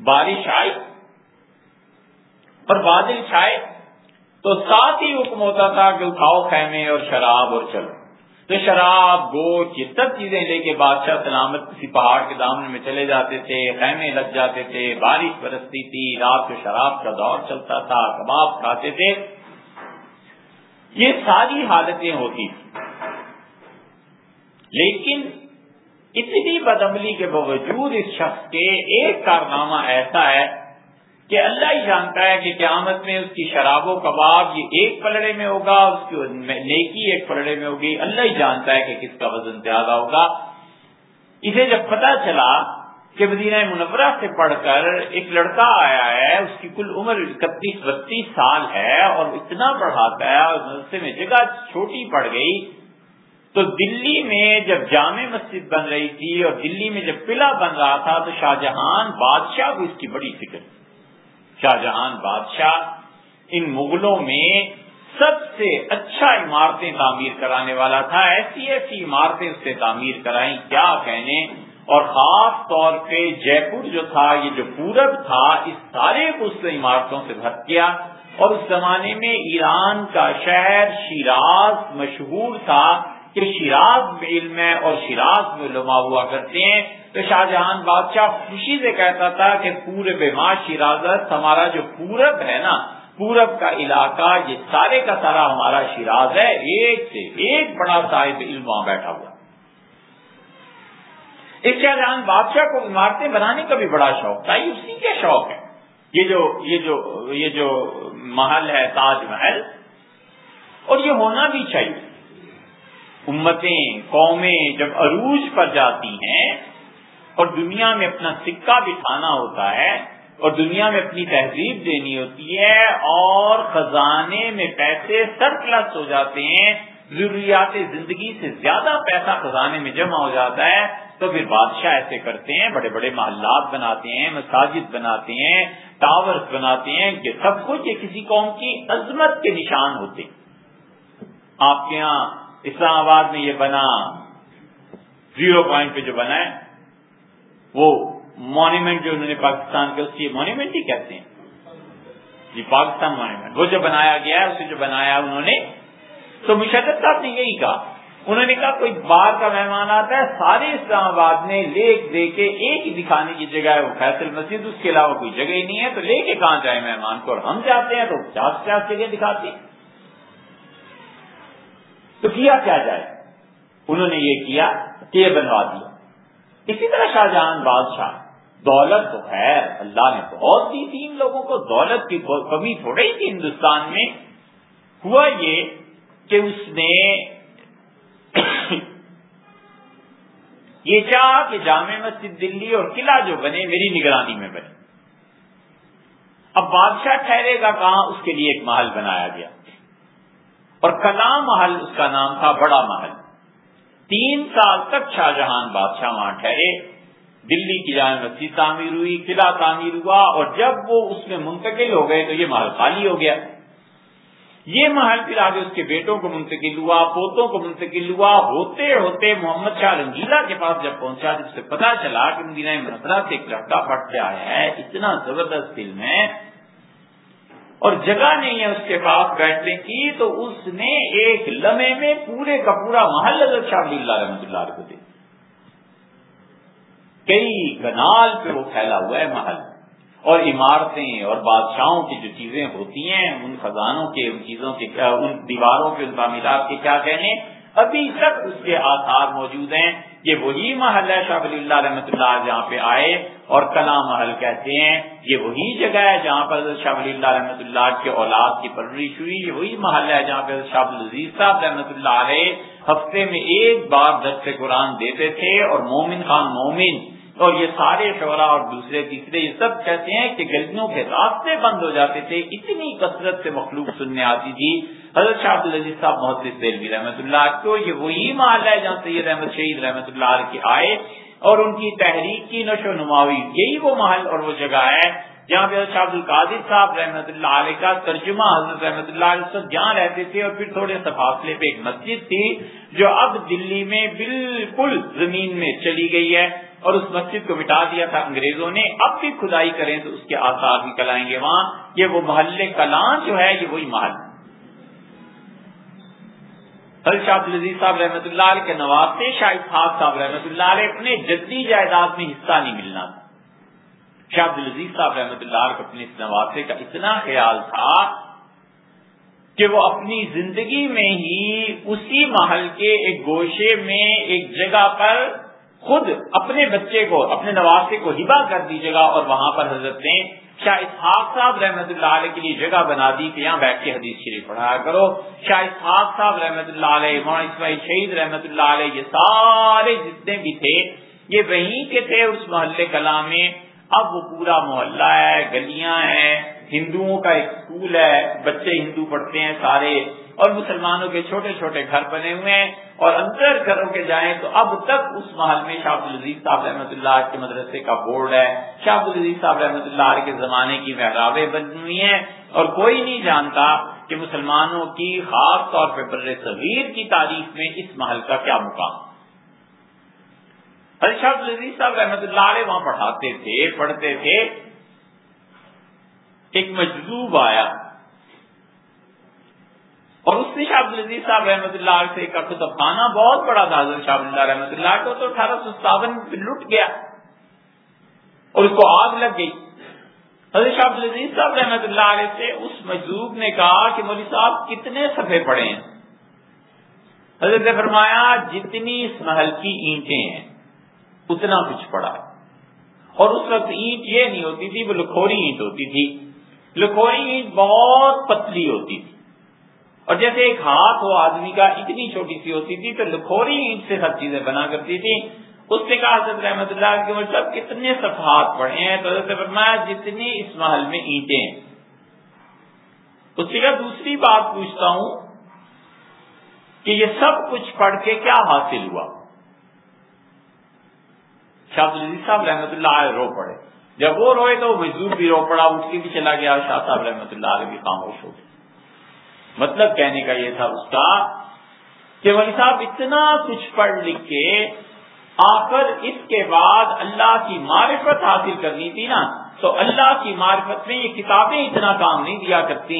بارش آئی، اور بادل چھائے تو ساتھ ہی حکم ہوتا تھا کہ اٹھاؤ خیمے اور شراب اور چلو۔ تو شراب، گوشت، یہ سب چیزیں لے کے بادشاہ سلامت کسی پہاڑ کے دامن میں چلے جاتے تھے، خیمے لگ جاتے تھے، بارش برستی تھی، رات کو شراب کا دور چلتا تھا، کباب کھاتے تھے۔ یہ ساری حالتیں ہوتی تھی لیکن اتنی بدملی کے باوجود اس شخص کے ایک کارنامہ ایسا ہے کہ اللہ ہی جانتا ہے کہ قیامت میں اس کی شراب و کباب یہ ایک پلڑے میں ہوگا، اس کی نیکی ایک پلڑے میں ہوگی۔ اللہ ہی جانتا ہے کہ کس کا وزن زیادہ ہوگا۔ اسے جب پتا چلا کہ مدینہ منورہ سے پڑھ کر ایک لڑکا آیا ہے، اس کی کل عمر اکتیس، بتیس سال ہے اور اتنا پڑھاتا ہے اور مدرسے میں جگہ چھوٹی پڑ گئی۔ تو دلی میں جب جامع مسجد بن رہی تھی اور دلی میں جب قلعہ بن رہا تھا تو شاہجہان بادشاہ کو اس کی بڑی فکر تھی۔ شاہ جہان بادشاہ ان مغلوں میں سب سے اچھا عمارتیں تعمیر کرانے والا تھا، ایسی ایسی عمارتیں اس سے تعمیر کرائیں کیا کہنے؟ اور خاص طور پہ جے پور جو تھا، یہ جو پورب تھا، اس سارے کو اس نے عمارتوں سے بھر کیا۔ اور اس زمانے میں ایران کا شہر شیراز مشہور تھا۔ کہ شیراز میں علم ہے اور شیراز میں علماء ہوا کرتے ہیں، تو شاہ جہان بادشاہ خوشی سے کہتا تھا کہ پورے بیما شیرازت ہمارا جو پورب ہے نا، پورب کا علاقہ، یہ سارے کا سارا ہمارا شیراز ہے، ایک سے ایک بڑا صاحب علم وہاں بیٹھا ہوا۔ اس شاہ جہان بادشاہ کو عمارتیں بنانے کا بھی بڑا شوق تھا، یہ اسی کے شوق ہے یہ جو یہ جو یہ جو محل ہے تاج محل، اور یہ ہونا بھی چاہیے۔ امتیں، قومیں جب عروج پر جاتی ہیں اور دنیا میں اپنا سکہ بٹھانا ہوتا ہے اور دنیا میں اپنی تہذیب دینی ہوتی ہے اور خزانے میں پیسے سرپلس ہو جاتے ہیں، ضروریات زندگی سے زیادہ پیسہ خزانے میں جمع ہو جاتا ہے، تو پھر بادشاہ ایسے کرتے ہیں، بڑے بڑے محلات بناتے ہیں، مساجد بناتے ہیں ٹاورز بناتے ہیں، یہ سب کچھ یہ کسی قوم کی عظمت کے نشان ہوتے آپ کے یہاں اسلام آباد میں یہ بنا، زیرو پوائنٹ پہ جو بنا ہے، وہ مانیمنٹ جو انہوں نے پاکستان کے، اس کی مانیمنٹ ہی کہتے ہیں۔ جی پاکستان مانیمنٹ وہ جو بنایا گیا ہے، اسے جو بنایا انہوں نے، تو مشرف صاحب نے یہی کہا۔ انہوں نے کہا، کوئی باہر کا مہمان آتا ہے، سارے اسلام آباد میں لے دے کے ایک ہی دکھانے کی جگہ ہے، وہ فیصل مسجد اس کے علاوہ کوئی جگہ ہی نہیں ہے، تو لے کے کہاں جائے مہمان کو؟ اور ہم جاتے ہیں تو پچاس پچاس جگہ دکھاتے ہیں؟ تو کیا کیا جائے؟ انہوں نے یہ کیا کہ یہ بنوا دیا۔ اسی طرح شاہجہان بادشاہ، دولت تو ہے، اللہ نے بہت دی تھی ان لوگوں کو دولت کی کمی تھوڑی تھی ہندوستان میں۔ ہوا یہ کہ اس نے یہ چاہ کہ جامع مسجد دلی اور قلعہ جو بنے میری نگرانی میں بنے۔ اب بادشاہ ٹھہرے گا کہاں؟ اس کے لیے ایک محل بنایا گیا۔ اور کلام محل اس کا نام تھا، بڑا محل۔ تین سال تک شاہ جہان بادشاہ وہاں ٹھہرے۔ دلی کی جامع مسجد تعمیر ہوئی، قلعہ تعمیر ہوا اور جب وہ اس میں منتقل ہو گئے تو یہ محل خالی ہو گیا۔ یہ محل پھر آگے اس کے بیٹوں کو منتقل ہوا، پوتوں کو منتقل ہوا۔ ہوتے ہوتے محمد شاہ رنگیلا کے پاس جب پہنچا، جب سے پتا چلا کہ مدینہ منورہ سے ایک لڑکا پٹ کے آیا ہے۔ اتنا زبردست فلم ہے۔ اور جگہ نہیں ہے اس کے پاس بیٹھنے کی، تو اس نے ایک لمحے میں پورے کا پورا محل حضرت شاہ اللہ رحمۃ اللہ کو دے کئی کنال پہ وہ پھیلا ہوا ہے محل۔ اور عمارتیں اور بادشاہوں کی جو چیزیں ہوتی ہیں، ان خزانوں کے، ان چیزوں کے ان دیواروں کے، ان تعمیرات کے کیا کہنے؟ ابھی تک اس کے آثار موجود ہیں۔ یہ وہی محل ہے شاہ ولی اللہ رحمۃ اللہ جہاں پہ آئے اور کلا محل کہتے ہیں۔ یہ وہی جگہ ہے جہاں پر شاہ ولی اللہ رحمۃ اللہ کے اولاد کی پرورش ہوئی یہ وہی محل ہے جہاں پہ شاہ العزیز صاحب رحمۃ اللہ علیہ ہفتے میں ایک بار درس قرآن دیتے تھے اور مومن خان مومن اور یہ سارے شعرا اور دوسرے، تیسرے، یہ سب کہتے ہیں کہ گلیوں کے راستے بند ہو جاتے تھے۔ اتنی کثرت سے مخلوق سننے آتی تھی۔ حضرت شاہ عبدالعزیز صاحب محدث دلوی رحمۃ اللہ کو یہ وہی محل ہے جہاں سید احمد شہید رحمۃ اللہ علیہ کے آئے اور ان کی تحریک کی نشو و نماوی، یہی وہ محل اور وہ جگہ ہے جہاں پہ شاہ عبد القادر صاحب رحمۃ اللہ علیہ کا ترجمہ حضرت رحمۃ اللہ علیہ جہاں رہتے تھے اور پھر تھوڑے سے فاصلے پہ ایک مسجد تھی جو اب دلی میں بالکل زمین میں چلی گئی ہے اور اس مسجد کو مٹا دیا تھا انگریزوں نے۔ اب بھی کھدائی کریں تو اس کے آثار نکل آئیں گے وہاں۔ یہ وہ محلے کلان جو ہے، یہ وہی محل۔ حضرت شاہ عبدالعزیز صاحب رحمۃ اللہ علیہ کے نواب سے شاہد اسحاق صاحب رحمۃ اللہ علیہ اپنے جدی جائیداد میں حصہ نہیں ملنا تھا۔ شاہ عبدالعزیز صاحب رحمۃ اللہ کو اپنے اس نواسے کا اتنا خیال تھا کہ وہ اپنی زندگی میں ہی اسی محل کے ایک گوشے میں ایک جگہ پر خود اپنے بچے کو، اپنے نواسے کو ہبا کر دی جگہ اور وہاں پر حضرت نے شاہ اسحاق صاحب رحمۃ اللہ علیہ کے لیے جگہ بنا دی کہ یہاں بیٹھ کے حدیث شریف پڑھایا کرو۔ شاہ اسحاق صاحب رحمۃ اللہ علیہ، مولانا اسماعیل شہید رحمۃ اللہ علیہ، یہ سارے جتنے بھی تھے، یہ وہیں کے تھے اس محلے کلا میں۔ اب وہ پورا محلہ ہے، گلیاں ہیں، ہندوؤں کا ایک اسکول ہے، بچے ہندو پڑھتے ہیں، سارے اور مسلمانوں کے چھوٹے چھوٹے گھر بنے ہوئے ہیں اور اندر گھروں کے جائیں تو اب تک اس محل میں شاہ العزیز صاحب رحمۃ اللہ کے مدرسے کا بورڈ ہے۔ شاہ العزیز صاحب رحمۃ اللہ کے زمانے کی محرابیں بنی ہوئی ہیں اور کوئی نہیں جانتا کہ مسلمانوں کی خاص طور پہ بر صغیر کی تاریخ میں اس محل کا کیا مقام۔ شاہ لذیذ صاحب رحمت اللہ علیہ وہاں پڑھاتے تھے، پڑھتے تھے۔ ایک مجذوب آیا۔ اور اس نے شاہ لذیذ صاحب رحمۃ اللہ علیہ سے کتب خانہ بہت بڑا تھا، حضرت شاہ اللہ رحمۃ اللہ کو تو اٹھارہ سو ستاون لٹ گیا اور اس کو آگ لگ گئی۔ حضرت شاہ لذیذ صاحب رحمۃ اللہ علیہ سے اس مجذوب نے کہا کہ مولوی صاحب کتنے صفحے پڑے ہیں؟ حضرت نے فرمایا، جتنی اس محل کی اینٹیں ہیں، اتنا کچھ پڑا اور اس وقت اینٹ یہ نہیں ہوتی تھی، وہ لکھوری اینٹ ہوتی تھی۔ لکھوری اینٹ بہت پتلی ہوتی تھی۔ اور جیسے ایک ہاتھ ہو آدمی کا اتنی چھوٹی سی ہوتی تھی تو لکھوری اینٹ سے ہر چیزیں بنا کرتی تھی اس نے کہا حضرت رحمت اللہ کے مطلب کتنے صفحات پڑھے ہیں۔ تو حضرت فرمایا، جتنی اس محل میں اینٹیں۔ ہیں اس سے کہا، دوسری بات پوچھتا ہوں کہ یہ سب کچھ پڑھ کے کیا حاصل ہوا؟ شاہ العزیز صاحب رحمۃ اللہ علیہ رو پڑے۔ جب وہ روئے تو مزدور بھی رو پڑا، اٹھ کے بھی چلا گیا شاہ صاحب رحمۃ اللہ علیہ بھی خاموش ہو گئے۔ مطلب کہنے کا یہ تھا اس کا کہ ولی صاحب اتنا کچھ پڑھ لکھ کے آخر اس کے بعد اللہ کی معرفت حاصل کرنی تھی نا، تو اللہ کی معرفت میں یہ کتابیں اتنا کام نہیں دیا کرتی۔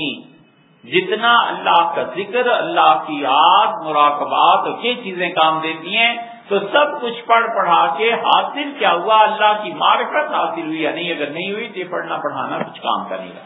جتنا اللہ کا ذکر، اللہ کی یاد، مراقبات اور یہ چیزیں کام دیتی ہیں، تو سب کچھ پڑھ پڑھا کے حاصل کیا ہوا، اللہ کی معرفت حاصل ہوئی یا نہیں، اگر نہیں ہوئی تو یہ پڑھنا پڑھانا کچھ کام کرے گا۔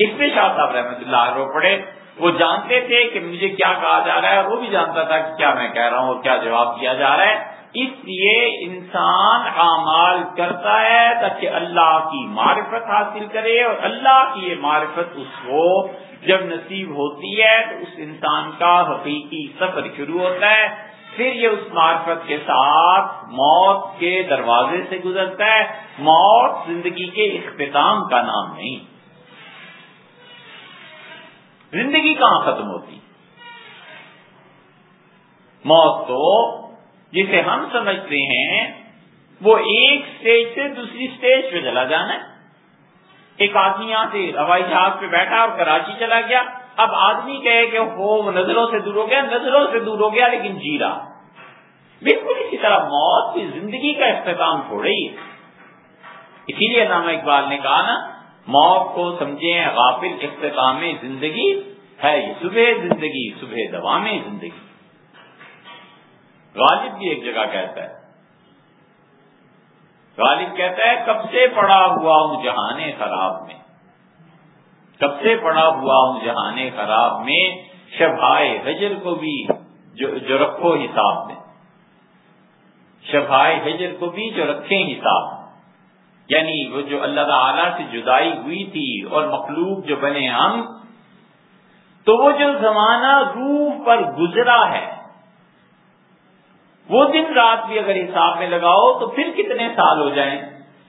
اس میں شاہ صاحب رحمۃ اللہ رو پڑے وہ جانتے تھے کہ مجھے کیا کہا جا رہا ہے، وہ بھی جانتا تھا کہ کیا میں کہہ رہا ہوں اور کیا جواب دیا جا رہا ہے۔ اس لیے انسان اعمال کرتا ہے تاکہ اللہ کی معرفت حاصل کرے اور اللہ کی یہ معرفت اس کو جب نصیب ہوتی ہے تو اس انسان کا حقیقی سفر شروع ہوتا ہے۔ پھر یہ اس معرفت کے ساتھ موت کے دروازے سے گزرتا ہے۔ موت زندگی کے اختتام کا نام نہیں۔ زندگی کہاں ختم ہوتی؟ موت تو جسے ہم سمجھتے ہیں، وہ ایک سٹیج سے دوسری سٹیج پہ چلا جانا ہے۔ ایک آدمی یہاں سے ہوائی جہاز پہ بیٹھا اور کراچی چلا گیا۔ اب آدمی کہے کہ وہ نظروں سے دور ہو گیا، نظروں سے دور ہو گیا، لیکن جی رہا۔ بالکل اسی طرح موت کی زندگی کا اختتام تھوڑا ہی ہے۔ اسی لیے علامہ اقبال نے کہا نا موت کو سمجھیں، غافل اختتام زندگی ہے یہ صبح زندگی، صبح دوام زندگی۔ غالب بھی ایک جگہ کہتا ہے۔ غالب کہتا ہے، کب سے پڑا ہوا ہوں جہان خراب میں؟ کب سے پڑا ہوا ہوں جہان خراب میں؟ شبھائے ہجر کو بھی جو رکھو حساب میں۔ شفائے ہجر کو بھی جو رکھیں حساب میں۔ یعنی وہ جو اللہ تعالی سے جدائی ہوئی تھی اور مخلوق جو بنے ہم، تو وہ جو زمانہ روح پر گزرا ہے، وہ دن رات بھی اگر حساب میں لگاؤ تو پھر کتنے سال ہو جائیں؟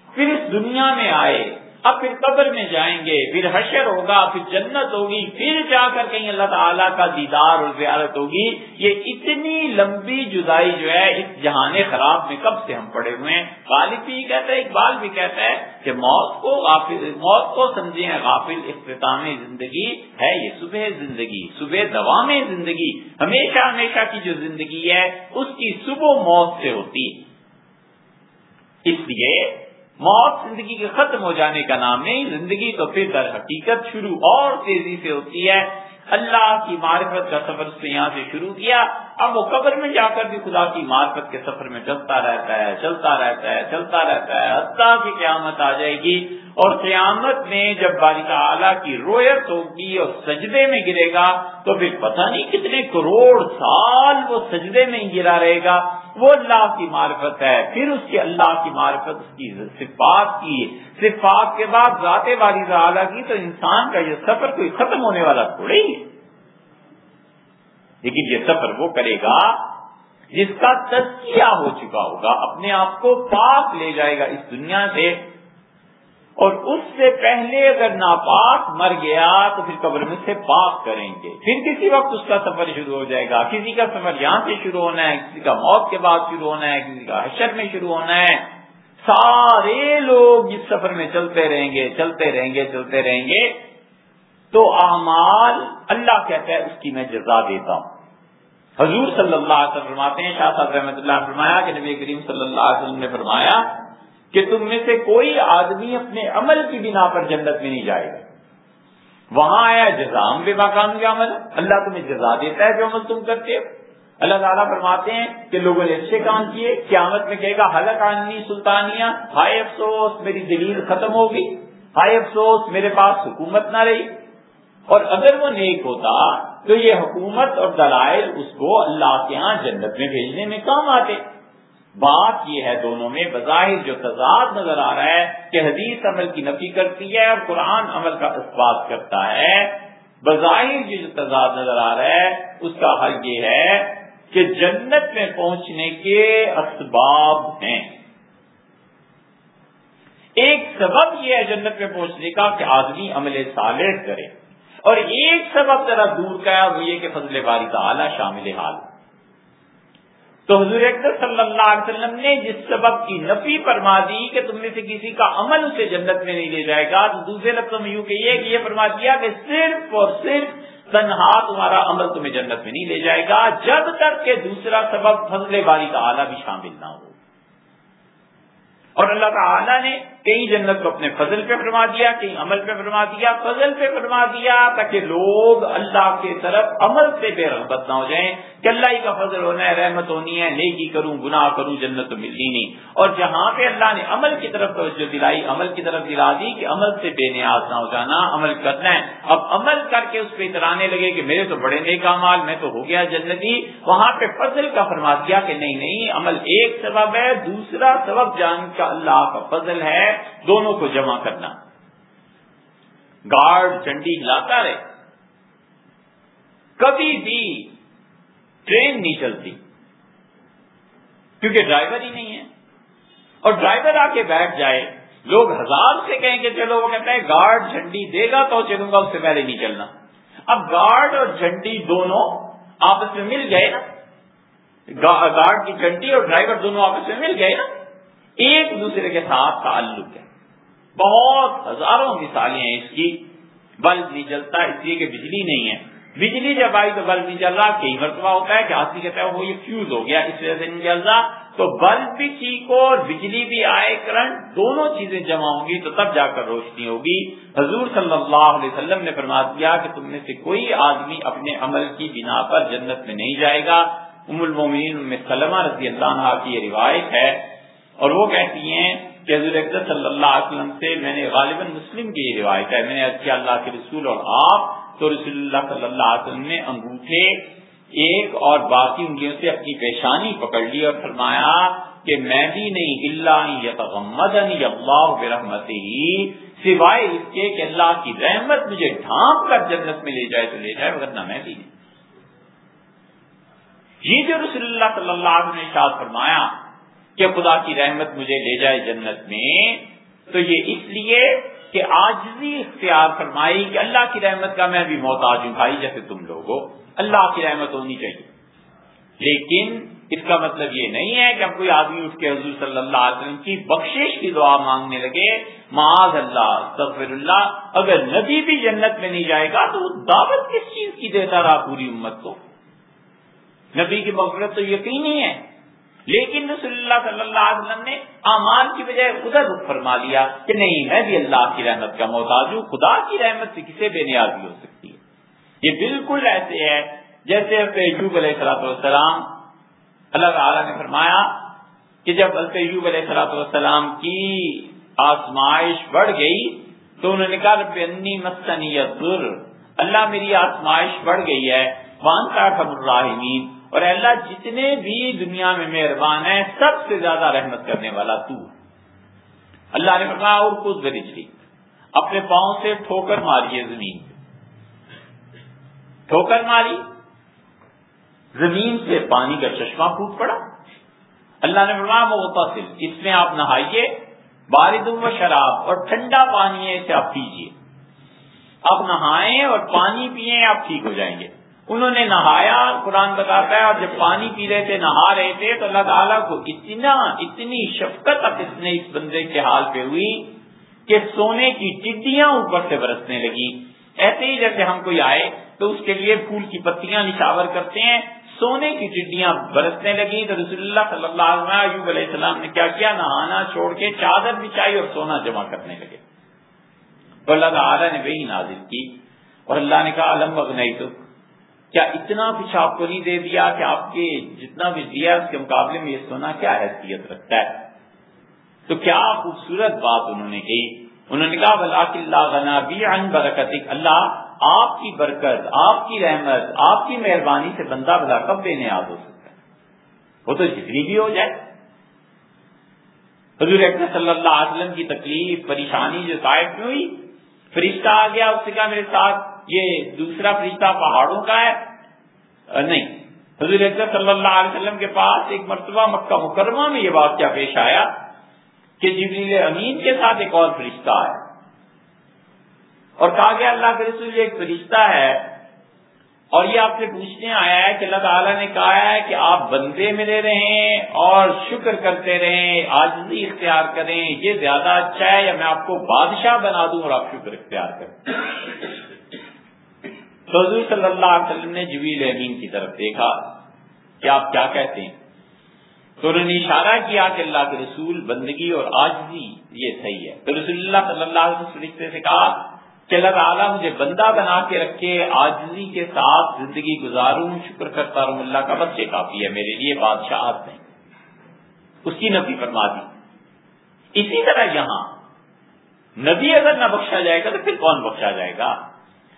پھر اس دنیا میں آئے اب پھر قبر میں جائیں گے، پھر حشر ہوگا، پھر جنت ہوگی، پھر جا کر کہیں اللہ تعالیٰ کا دیدار اور زیارت ہوگی۔ یہ اتنی لمبی جدائی جو ہے، اس جہان خراب میں کب سے ہم پڑے ہوئے ہیں؟ غالب بھی کہتا ہے، اقبال بھی کہتا ہے کہ موت کو غافل، موت کو سمجھے غافل اختتام زندگی ہے، یہ صبح زندگی، صبح دوا میں زندگی۔ ہمیشہ ہمیشہ کی جو زندگی ہے، اس کی صبح موت سے ہوتی۔ اس لیے موت زندگی کے ختم ہو جانے کا نام نہیں، زندگی تو پھر در حقیقت شروع اور تیزی سے ہوتی ہے۔ اللہ کی معرفت کا سفر سے یہاں سے شروع کیا۔ اب وہ قبر میں جا کر بھی خدا کی معرفت کے سفر میں چلتا رہتا ہے، چلتا رہتا ہے، چلتا رہتا ہے۔ حتیٰ کی قیامت آ جائے گی اور قیامت میں جب باری تعالیٰ کی رویت ہوگی اور سجدے میں گرے گا، تو پھر پتہ نہیں کتنے کروڑ سال وہ سجدے میں ہی گرا رہے گا۔ وہ اللہ کی معرفت ہے، پھر اس کی اللہ کی معرفت، اس کی صفات کی۔ صفات کے بعد ذات والی تعالیٰ کی تو انسان کا یہ سفر کوئی ختم ہونے والا تھوڑے ہی ہے۔ لیکن یہ سفر وہ کرے گا جس کا تجزیہ ہو چکا ہوگا، اپنے آپ کو پاک لے جائے گا اس دنیا سے۔ اور اس سے پہلے اگر ناپاک مر گیا تو پھر قبر میں سے پاک کریں گے۔ پھر کسی وقت اس کا سفر شروع ہو جائے گا۔ کسی کا سفر یہاں سے شروع ہونا ہے، کسی کا موت کے بعد شروع ہونا ہے، کسی کا حشر میں شروع ہونا ہے۔ سارے لوگ جس سفر میں چلتے رہیں گے، چلتے رہیں گے، چلتے رہیں گے۔ تو اعمال اللہ کہتا ہے، اس کی میں جزا دیتا ہوں۔ حضور صلی اللہ علیہ وسلم فرماتے ہیں، شاہ صاحب رحمۃ اللہ فرمایا کہ نبی کریم صلی اللہ علیہ وسلم نے فرمایا کہ تم میں سے کوئی آدمی اپنے عمل کی بنا پر جنت میں نہیں جائے گا۔ وہاں آیا جزام بے باقام کا عمل۔ اللہ تمہیں جزا دیتا ہے جو عمل تم کرتے ہو۔ اللہ تعالیٰ فرماتے ہیں کہ لوگوں نے اچھے کام کیے۔ قیامت میں کہے گا حلق آنی سلطانیہ ہائے افسوس، میری دلیل ختم ہوگی۔ ہائے افسوس، میرے پاس حکومت نہ رہی۔ اور اگر وہ نیک ہوتا تو یہ حکومت اور دلائل اس کو اللہ کے ہاں جنت میں بھیجنے میں کام آتے۔ بات یہ ہے دونوں میں بظاہر جو تضاد نظر آ رہا ہے کہ حدیث عمل کی نفی کرتی ہے اور قرآن عمل کا اثبات کرتا ہے، بظاہر یہ جو تضاد نظر آ رہا ہے، اس کا حل یہ ہے کہ جنت میں پہنچنے کے اسباب ہیں۔ ایک سبب یہ ہے جنت میں پہنچنے کا کہ آدمی عمل صالح کرے۔ اور ایک سبب ذرا دور کا ہے، وہ یہ کہ فضل باری تعالی شامل حال۔ تو حضور اکبر صلی اللہ علیہ وسلم نے جس سبب کی نفی فرما دی کہ تم میں سے کسی کا عمل اسے جنت میں نہیں لے جائے گا، تو دوسرے لفظوں میں یوں کہ یہ فرما دیا کہ صرف اور صرف تنہا تمہارا عمل تمہیں جنت میں نہیں لے جائے گا، جب تک کہ دوسرا سبب فضل باری کا آلہ بھی شامل نہ ہو۔ اور اللہ تعالیٰ نے کئی جنت کو اپنے فضل پہ فرما دیا، کئی عمل پہ فرما دیا، فضل پہ فرما دیا تاکہ لوگ اللہ کے طرف عمل سے بے رغبت نہ ہو جائیں۔ کہ اللہ ہی کا فضل ہونا ہے، رحمت ہونی ہے، نیکی کروں، گناہ کروں، جنت تو ملنی نہیں۔ اور جہاں پہ اللہ نے عمل کی طرف توجہ دلائی، عمل کی طرف دلا دی کہ عمل سے بے نیاز نہ ہو جانا، عمل کرنا ہے۔ اب عمل کر کے اس پہ اترانے لگے کہ میرے تو بڑے نیک مال میں تو ہو گیا جنتی۔ وہاں پہ فضل کا فرما دیا کہ نہیں نہیں، عمل ایک سبب ہے، دوسرا سبب جان کا اللہ کا فضل ہے۔ دونوں کو جمع کرنا۔ گارڈ چنڈی ہلاتا رہے۔ کبھی بھی ٹرین نہیں چلتی۔ کیونکہ ڈرائیور ہی نہیں ہے۔ اور ڈرائیور آ کے بیٹھ جائے۔ لوگ ہزار سے کہیں کہ چلو، وہ کہتا ہے، گارڈ جھنڈی دے گا تو چلوں گا، اس سے پہلے نہیں چلنا۔ اب گارڈ اور جھنڈی دونوں آپس میں مل گئے نا۔ گارڈ کی جھنڈی اور ڈرائیور دونوں آپس میں مل گئے نا۔ ایک دوسرے کے ساتھ تعلق ہے۔ بہت ہزاروں مثالیں ہیں اس کی۔ بلب نہیں جلتا، اس لیے کہ بجلی نہیں ہے۔ بجلی جب آئی تو بلب نہیں چل رہا، کئی مرتبہ ہوتا ہے کہ آدمی کہتا ہے وہ یہ فیوز ہو گیا، اس وجہ سے نہیں چل رہا۔ تو بلب بھی ٹھیک ہو اور بجلی بھی آئے کرنٹ دونوں چیزیں جمع ہوں گی تو تب جا کر روشنی ہوگی۔ حضور صلی اللہ علیہ وسلم نے فرما دیا کہ تم میں سے کوئی آدمی اپنے عمل کی بنا پر جنت میں نہیں جائے گا۔ ام المومنین میں سلمہ رضی اللہ عنہ کی یہ روایت ہے۔ اور وہ کہتی ہیں کہ حضور اکبر صلی اللہ علیہ وسلم سے میں نے غالباً مسلم کی یہ روایت ہے۔ میں نے کیا اللہ کے رسول اور آپ تو رسول اللہ صلی اللہ علیہ وسلم نے انگوٹھے ایک اور باقی انگلیوں سے اپنی پیشانی پکڑ لی اور فرمایا کہ میں بھی نہیں اللہ اللہ برحمت ہی سوائے اس کے کہ اللہ کی رحمت مجھے ڈھانپ کر جنت میں لے جائے تو لے جائے ورنہ میں بھی۔ نہیں یہ جو رسول اللہ صلی اللہ علیہ نے شاد فرمایا کہ خدا کی رحمت مجھے لے جائے جنت میں، تو یہ اس لیے کہ آجزی اختیار فرمائی کہ اللہ کی رحمت کا میں بھی محتاج ہوں بھائی، جیسے تم لوگوں۔ اللہ کی رحمت ہونی چاہیے۔ لیکن اس کا مطلب یہ نہیں ہے کہ اب کوئی آدمی اٹھ کے حضور صلی اللہ علیہ وسلم کی بخشش کی دعا مانگنے لگے، معاذ اللہ سفر اللہ، اگر نبی بھی جنت میں نہیں جائے گا تو وہ دعوت کس چیز کی دیتا رہا پوری امت کو؟ نبی کی مغفرت تو یقین ہی ہے۔ لیکن رسول اللہ صلی اللہ علیہ وسلم نے امان کی بجائے ادھر رخ فرما لیا کہ نہیں میں بھی جی اللہ کی رحمت کا محتاج ہوں، خدا کی رحمت سے کسے بے نیازی ہو سکتی ہے۔ یہ بالکل ایسے ہے جیسے ایوب علیہ صلاح والسلام، اللہ تعالیٰ نے فرمایا کہ جب ایوب علیہ صلاح والسلام کی آزمائش بڑھ گئی تو انہوں نے کہا، رب انی مسنی اللہ میری آزمائش بڑھ گئی ہے وان کا الراحمین۔ اور اللہ جتنے بھی دنیا میں مہربان ہیں، سب سے زیادہ رحمت کرنے والا تو اللہ نے فرمایا، اور کچھ برجلی اپنے پاؤں سے ٹھوکر ماری زمین ٹھوکر ماری۔ زمین سے پانی کا چشمہ پھوٹ پڑا۔ اللہ نے فرمایا متصل اس میں آپ نہائیے، بارد و شراب، اور ٹھنڈا پانی ہے، اسے آپ پیجیے۔ آپ نہائیں اور پانی پیئیں، آپ ٹھیک ہو جائیں گے۔ انہوں نے نہایا، قرآن بتاتا ہے، اور جب پانی پی رہے تھے، نہا رہے تھے، تو اللہ تعالیٰ کو اتنا، اتنی شفقت اب اس نے اس بندے کے حال پہ ہوئی کہ سونے کی ٹڈیاں اوپر سے برسنے لگی۔ ایسے ہی جیسے ہم کوئی آئے، تو اس کے لیے پھول کی پتیاں نشاور کرتے ہیں، سونے کی ٹڈیاں برسنے لگی۔ تو رسول اللہ صلی اللہ علیہ علیہ السلام نے کیا کیا؟ نہانا چھوڑ کے چادر بچائی اور سونا جمع کرنے لگے۔ تو اللہ تعالیٰ نے وہی نازل کی، اور اللہ نے کہا، علم نہیں تو کیا اتنا کچھ آپ کو نہیں دے دیا کہ آپ کے جتنا بھی دیا اس کے مقابلے میں یہ سونا کیا حیثیت رکھتا ہے؟ تو کیا خوبصورت بات انہوں نے کہی۔ انہوں نے کہا بلا اللہ غنا بھی ان برکت اللہ آپ کی برکت، آپ کی رحمت، آپ کی مہربانی سے بندہ بلا کب بے نیاز ہو سکتا ہے؟ وہ تو جتنی بھی ہو جائے۔ حضور اکبر صلی اللہ علیہ وسلم کی تکلیف، پریشانی جو صاحب کی ہوئی، فرشتہ آ گیا، اس سے کہا، میرے ساتھ یہ دوسرا فرشتہ پہاڑوں کا ہے؟ نہیں. حضور صلی اللہ علیہ وسلم کے پاس ایک مرتبہ مکہ مکرمہ میں یہ واقعہ پیش آیا کہ جبریل امین کے ساتھ ایک اور فرشتہ ہے. اور کہا گیا اللہ کے رسول ایک فرشتہ ہے. اور یہ آپ سے پوچھنے آیا ہے کہ اللہ تعالیٰ نے کہا ہے کہ آپ بندے ملے رہیں اور شکر کرتے رہیں، آجزی اختیار کریں، یہ زیادہ اچھا ہے یا میں آپ کو بادشاہ بنا دوں اور آپ شکر اختیار کریں؟ تو حضور صلی اللہ علیہ وسلم نے جبیل امین کی طرف دیکھا کہ آپ کیا کہتے ہیں؟ تو انہوں نے اشارہ کیا کہ اللہ کے رسول بندگی اور آجزی یہ صحیح ہے۔ تو رسول اللہ صلی اللہ علیہ وسلم سے کہا کہ اللہ تعالیٰ مجھے بندہ بنا کے رکھے آجزی کے ساتھ زندگی گزاروں، شکر کرتا رہوں، اللہ کا بچے کافی ہے میرے لیے، بادشاہت نہیں اس کی نفی فرما دی۔ اسی طرح یہاں نبی اگر نہ بخشا جائے گا تو پھر کون بخشا جائے گا؟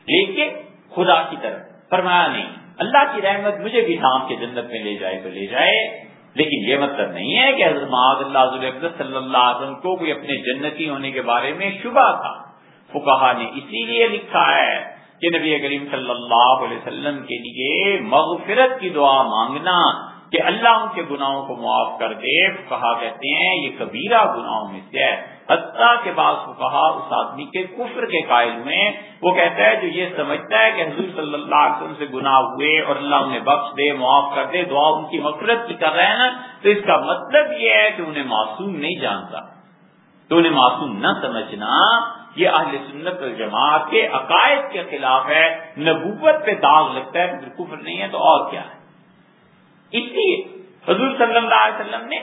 لیکن خدا کی طرف۔ فرمایا نہیں، اللہ کی رحمت مجھے بھی تھام کے جنت میں لے جائے تو لے جائے۔ لیکن یہ مطلب نہیں ہے کہ حضرت اللہ صلی اللہ علیہ وسلم کو کوئی اپنے جنتی ہونے کے بارے میں شبہ تھا۔ فکہ نے اسی لیے لکھا ہے کہ نبی کریم صلی اللہ علیہ وسلم کے لیے مغفرت کی دعا مانگنا کہ اللہ ان کے گناہوں کو معاف کر دے۔ کہا کہتے ہیں، یہ کبیرہ گناہوں میں سے ہے۔ حتیٰ کے بعد کو کہا اس آدمی کے کفر کے قائل میں وہ کہتا ہے جو یہ سمجھتا ہے کہ حضور صلی اللہ علیہ وسلم سے گناہ ہوئے اور اللہ انہیں بخش دے، معاف کر دے، دعا ان کی مفرت کی کر رہے ہیں نا، تو اس کا مطلب یہ ہے کہ انہیں معصوم نہیں جانتا۔ تو انہیں معصوم نہ سمجھنا، یہ اہل سنت الجماعت کے عقائد کے خلاف ہے۔ نبوت پہ داغ لگتا ہے کفر نہیں ہے تو اور کیا ہے؟ اس لیے حضور صلی اللہ علیہ وسلم نے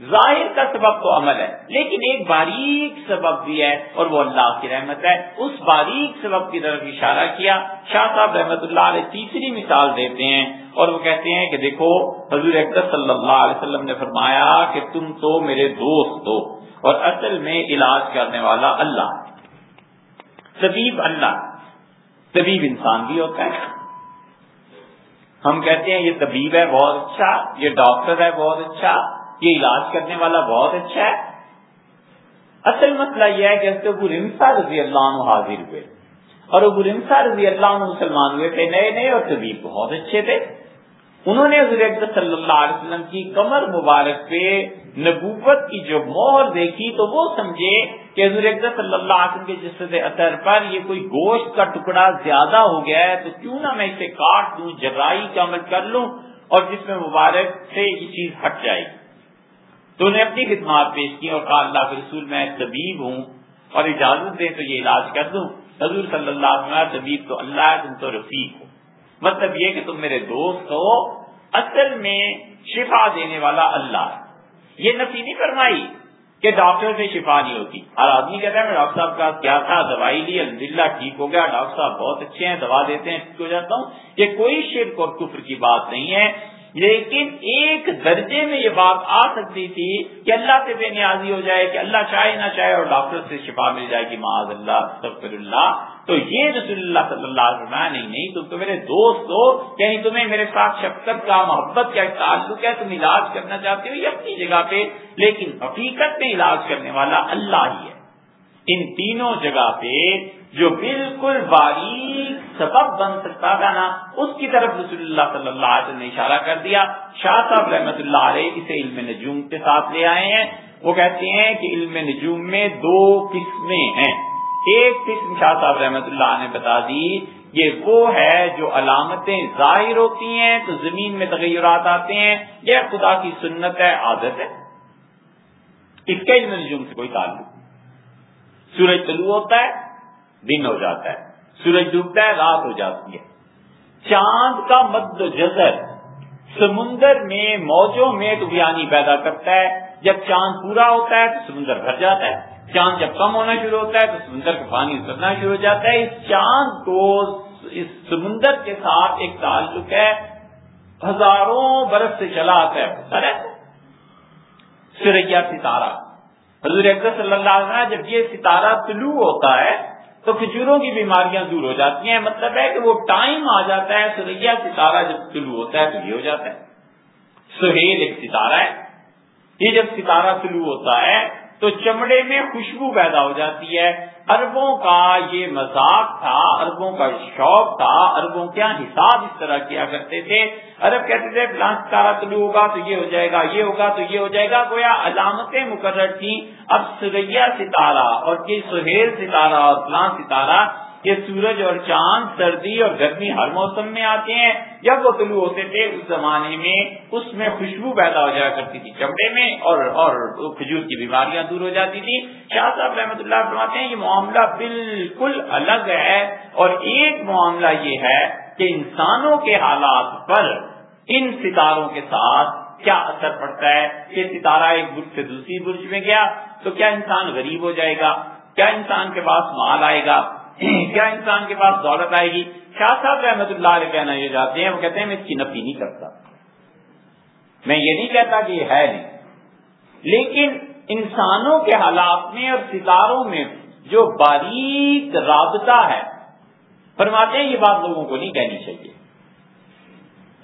ظاہر کا سبب تو عمل ہے، لیکن ایک باریک سبب بھی ہے اور وہ اللہ کی رحمت ہے۔ اس باریک سبب کی طرف اشارہ کیا، شاہ صاحب رحمت اللہ علیہ تیسری مثال دیتے ہیں اور وہ کہتے ہیں کہ دیکھو، حضور اکبر صلی اللہ علیہ وسلم نے فرمایا کہ تم تو میرے دوست ہو اور اصل میں علاج کرنے والا اللہ، طبیب اللہ، طبیب انسان بھی ہوتا ہے۔ ہم کہتے ہیں یہ طبیب ہے، بہت اچھا یہ ڈاکٹر ہے، بہت اچھا۔ یہ علاج کرنے والا بہت اچھا ہے۔ اصل مسئلہ یہ ہے کہ ابو رمسا رضی اللہ عنہ حاضر ہوئے۔ اور ابو رمسا رضی اللہ عنہ مسلمان ہوئے تھے، نئے نئے اور طبیب بہت اچھے تھے۔ انہوں نے حضور صلی اللہ علیہ وسلم کی کمر مبارک پہ نبوت کی جو مہر دیکھی تو وہ سمجھے کہ حضور صلی اللہ علیہ وسلم کے جسد اثر پر یہ کوئی گوشت کا ٹکڑا زیادہ ہو گیا ہے تو کیوں نہ میں اسے کاٹ دوں، جرائی کا عمل کر لوں اور جس میں مبارک سے یہ چیز ہٹ جائے گی۔ تو انہیں اپنی خدمات پیش کی اور کہا اللہ کے رسول میں طبیب ہوں اور اجازت دیں تو یہ علاج کر دوں۔ حضور صلی اللہ علیہ وسلم، طبیب تو اللہ ہے، تم تو رفیق ہو۔ مطلب یہ کہ تم میرے دوست ہو، اصل میں شفا دینے والا اللہ ہے۔ یہ نفی نہیں فرمائی کہ ڈاکٹر سے شفا نہیں ہوتی۔ اور آدمی کہتا ہے، میں ڈاکٹر صاحب کا کیا تھا، دوائی لی الحمد للہ ٹھیک ہو گیا، ڈاکٹر صاحب بہت اچھے ہیں، دوا دیتے ہیں۔ ٹھیک ہو جاتا ہوں یہ کوئی شرک اور کفر کی بات نہیں ہے۔ لیکن ایک درجے میں یہ بات آ سکتی تھی کہ اللہ سے بے نیازی ہو جائے، کہ اللہ چاہے نہ چاہے اور ڈاکٹر سے شفا مل جائے گی معاذ اللہ سفر اللہ تو یہ رسول اللہ صلی اللہ علیہ وسلم نہیں نہیں تم تو میرے دوست ہو یعنی تمہیں میرے ساتھ شفقت کا، محبت کا تعلق ہے، تم علاج کرنا چاہتے ہو، یہ اپنی جگہ پہ۔ لیکن حقیقت میں علاج کرنے والا اللہ ہی ہے۔ ان تینوں جگہ پہ جو بالکل باریک سبب بن سکتا تھا نا، اس کی طرف رسول اللہ صلی اللہ علیہ وسلم نے اشارہ کر دیا۔ شاہ صاحب رحمۃ اللہ علیہ اسے علم نجوم کے ساتھ لے آئے ہیں۔ وہ کہتے ہیں کہ علم نجوم میں دو قسمیں ہیں۔ ایک قسم شاہ صاحب رحمۃ اللہ نے بتا دی، یہ وہ ہے جو علامتیں ظاہر ہوتی ہیں تو زمین میں تغیرات آتے ہیں۔ یہ خدا کی سنت ہے، عادت ہے۔ اس کے علم نجوم سے کوئی تعلق سورج طلوع ہوتا ہے دن ہو جاتا ہے۔ سورج ڈوبتا ہے، رات ہو جاتی ہے۔ چاند کا مد جزر سمندر میں، موجوں میں تو پیدا کرتا ہے۔ جب چاند پورا ہوتا ہے تو سمندر بھر جاتا ہے۔ چاند جب کم ہونا شروع ہوتا ہے تو سمندر کا پانی اترنا شروع ہو جاتا ہے۔ اس چاند کو اس سمندر کے ساتھ ایک تعلق ہے۔ ہزاروں برس سے چلا آتا ہے سریا ستارہ۔ حضور اکبر صلی اللہ علیہ وسلم جب یہ ستارہ طلوع ہوتا ہے تو کھجوروں کی بیماریاں دور ہو جاتی ہیں۔ مطلب ہے کہ وہ ٹائم آ جاتا ہے سوریا ستارہ جب طلوع ہوتا ہے تو یہ ہو جاتا ہے۔ سہیل ایک ستارہ ہے۔ یہ جب ستارہ طلوع ہوتا ہے تو چمڑے میں خوشبو پیدا ہو جاتی ہے۔ اربوں کا یہ مذاق تھا اربوں کا شوق تھا اربوں کیا حساب اس طرح کیا کرتے تھے۔ ارب کہتے تھے، فلاں ستارہ طلوع ہوگا تو یہ ہو جائے گا، یہ ہوگا تو یہ ہو جائے گا۔ گویا علامتیں مقرر تھیں۔ اب سریا ستارہ اور یہ سہیل ستارہ اور فلاں ستارہ یہ سورج اور چاند سردی اور گرمی ہر موسم میں آتے ہیں۔ جب وہ طلوع ہوتے تھے، اس زمانے میں اس میں خوشبو پیدا ہو جایا کرتی تھی، چمڑے میں اور اور کھجور کی بیماریاں دور ہو جاتی تھی شاہ صاحب رحمۃ اللہ فرماتے ہیں، یہ معاملہ بالکل الگ ہے۔ اور ایک معاملہ یہ ہے کہ انسانوں کے حالات پر، ان ستاروں کے ساتھ کیا اثر پڑتا ہے؟ کہ ستارہ ایک برج سے دوسری برج میں گیا تو کیا انسان غریب ہو جائے گا؟ کیا انسان کے پاس مال آئے گا؟ کیا انسان کے پاس دولت آئے گی؟ شاہ صاحب رحمت اللہ علیہ کہنا یہ جاتے ہیں، وہ کہتے ہیں، میں اس کی نفی نہیں کرتا۔ میں یہ نہیں کہتا کہ یہ ہے نہیں۔ لیکن انسانوں کے حالات میں اور ستاروں میں جو باریک رابطہ ہے، فرماتے ہیں یہ بات لوگوں کو نہیں کہنی چاہیے۔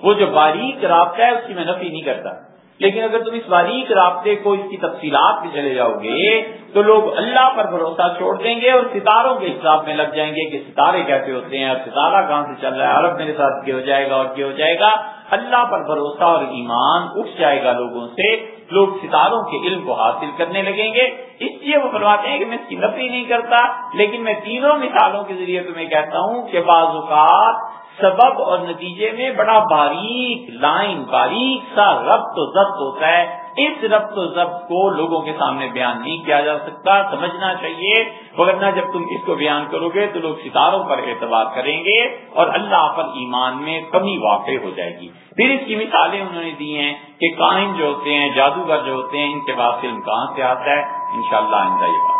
وہ جو باریک رابطہ ہے، اس کی میں نفی نہیں کرتا۔ لیکن اگر تم اس باریک رابطے کو اس کی تفصیلات میں چلے جاؤ گے، تو لوگ اللہ پر بھروسہ چھوڑ دیں گے اور ستاروں کے حساب میں لگ جائیں گے کہ ستارے کیسے ہوتے ہیں اور ستارہ کہاں سے چل رہا ہے عرب میرے ساتھ کیا ہو جائے گا اور کیا ہو جائے گا۔ اللہ پر بھروسہ اور ایمان اٹھ جائے گا لوگوں سے۔ لوگ ستاروں کے علم کو حاصل کرنے لگیں گے۔ اس لیے وہ فرماتے ہیں کہ میں اس کی نفی نہیں کرتا، لیکن میں تینوں مثالوں کے ذریعے تمہیں کہتا ہوں کہ بعض اوقات سبب اور نتیجے میں بڑا باریک، لائن، باریک سا ربط و ضبط ہوتا ہے۔ اس ربط و ضبط کو لوگوں کے سامنے بیان نہیں کیا جا سکتا، سمجھنا چاہیے۔ وغیرہ جب تم اس کو بیان کرو گے تو لوگ ستاروں پر اعتبار کریں گے اور اللہ پر ایمان میں کمی واقع ہو جائے گی۔ پھر اس کی مثالیں انہوں نے دی ہیں کہ کائن جو ہوتے ہیں، جادوگر جو ہوتے ہیں، ان کے بعد علم کہاں سے آتا ہے؟ انشاءاللہ شاء اللہ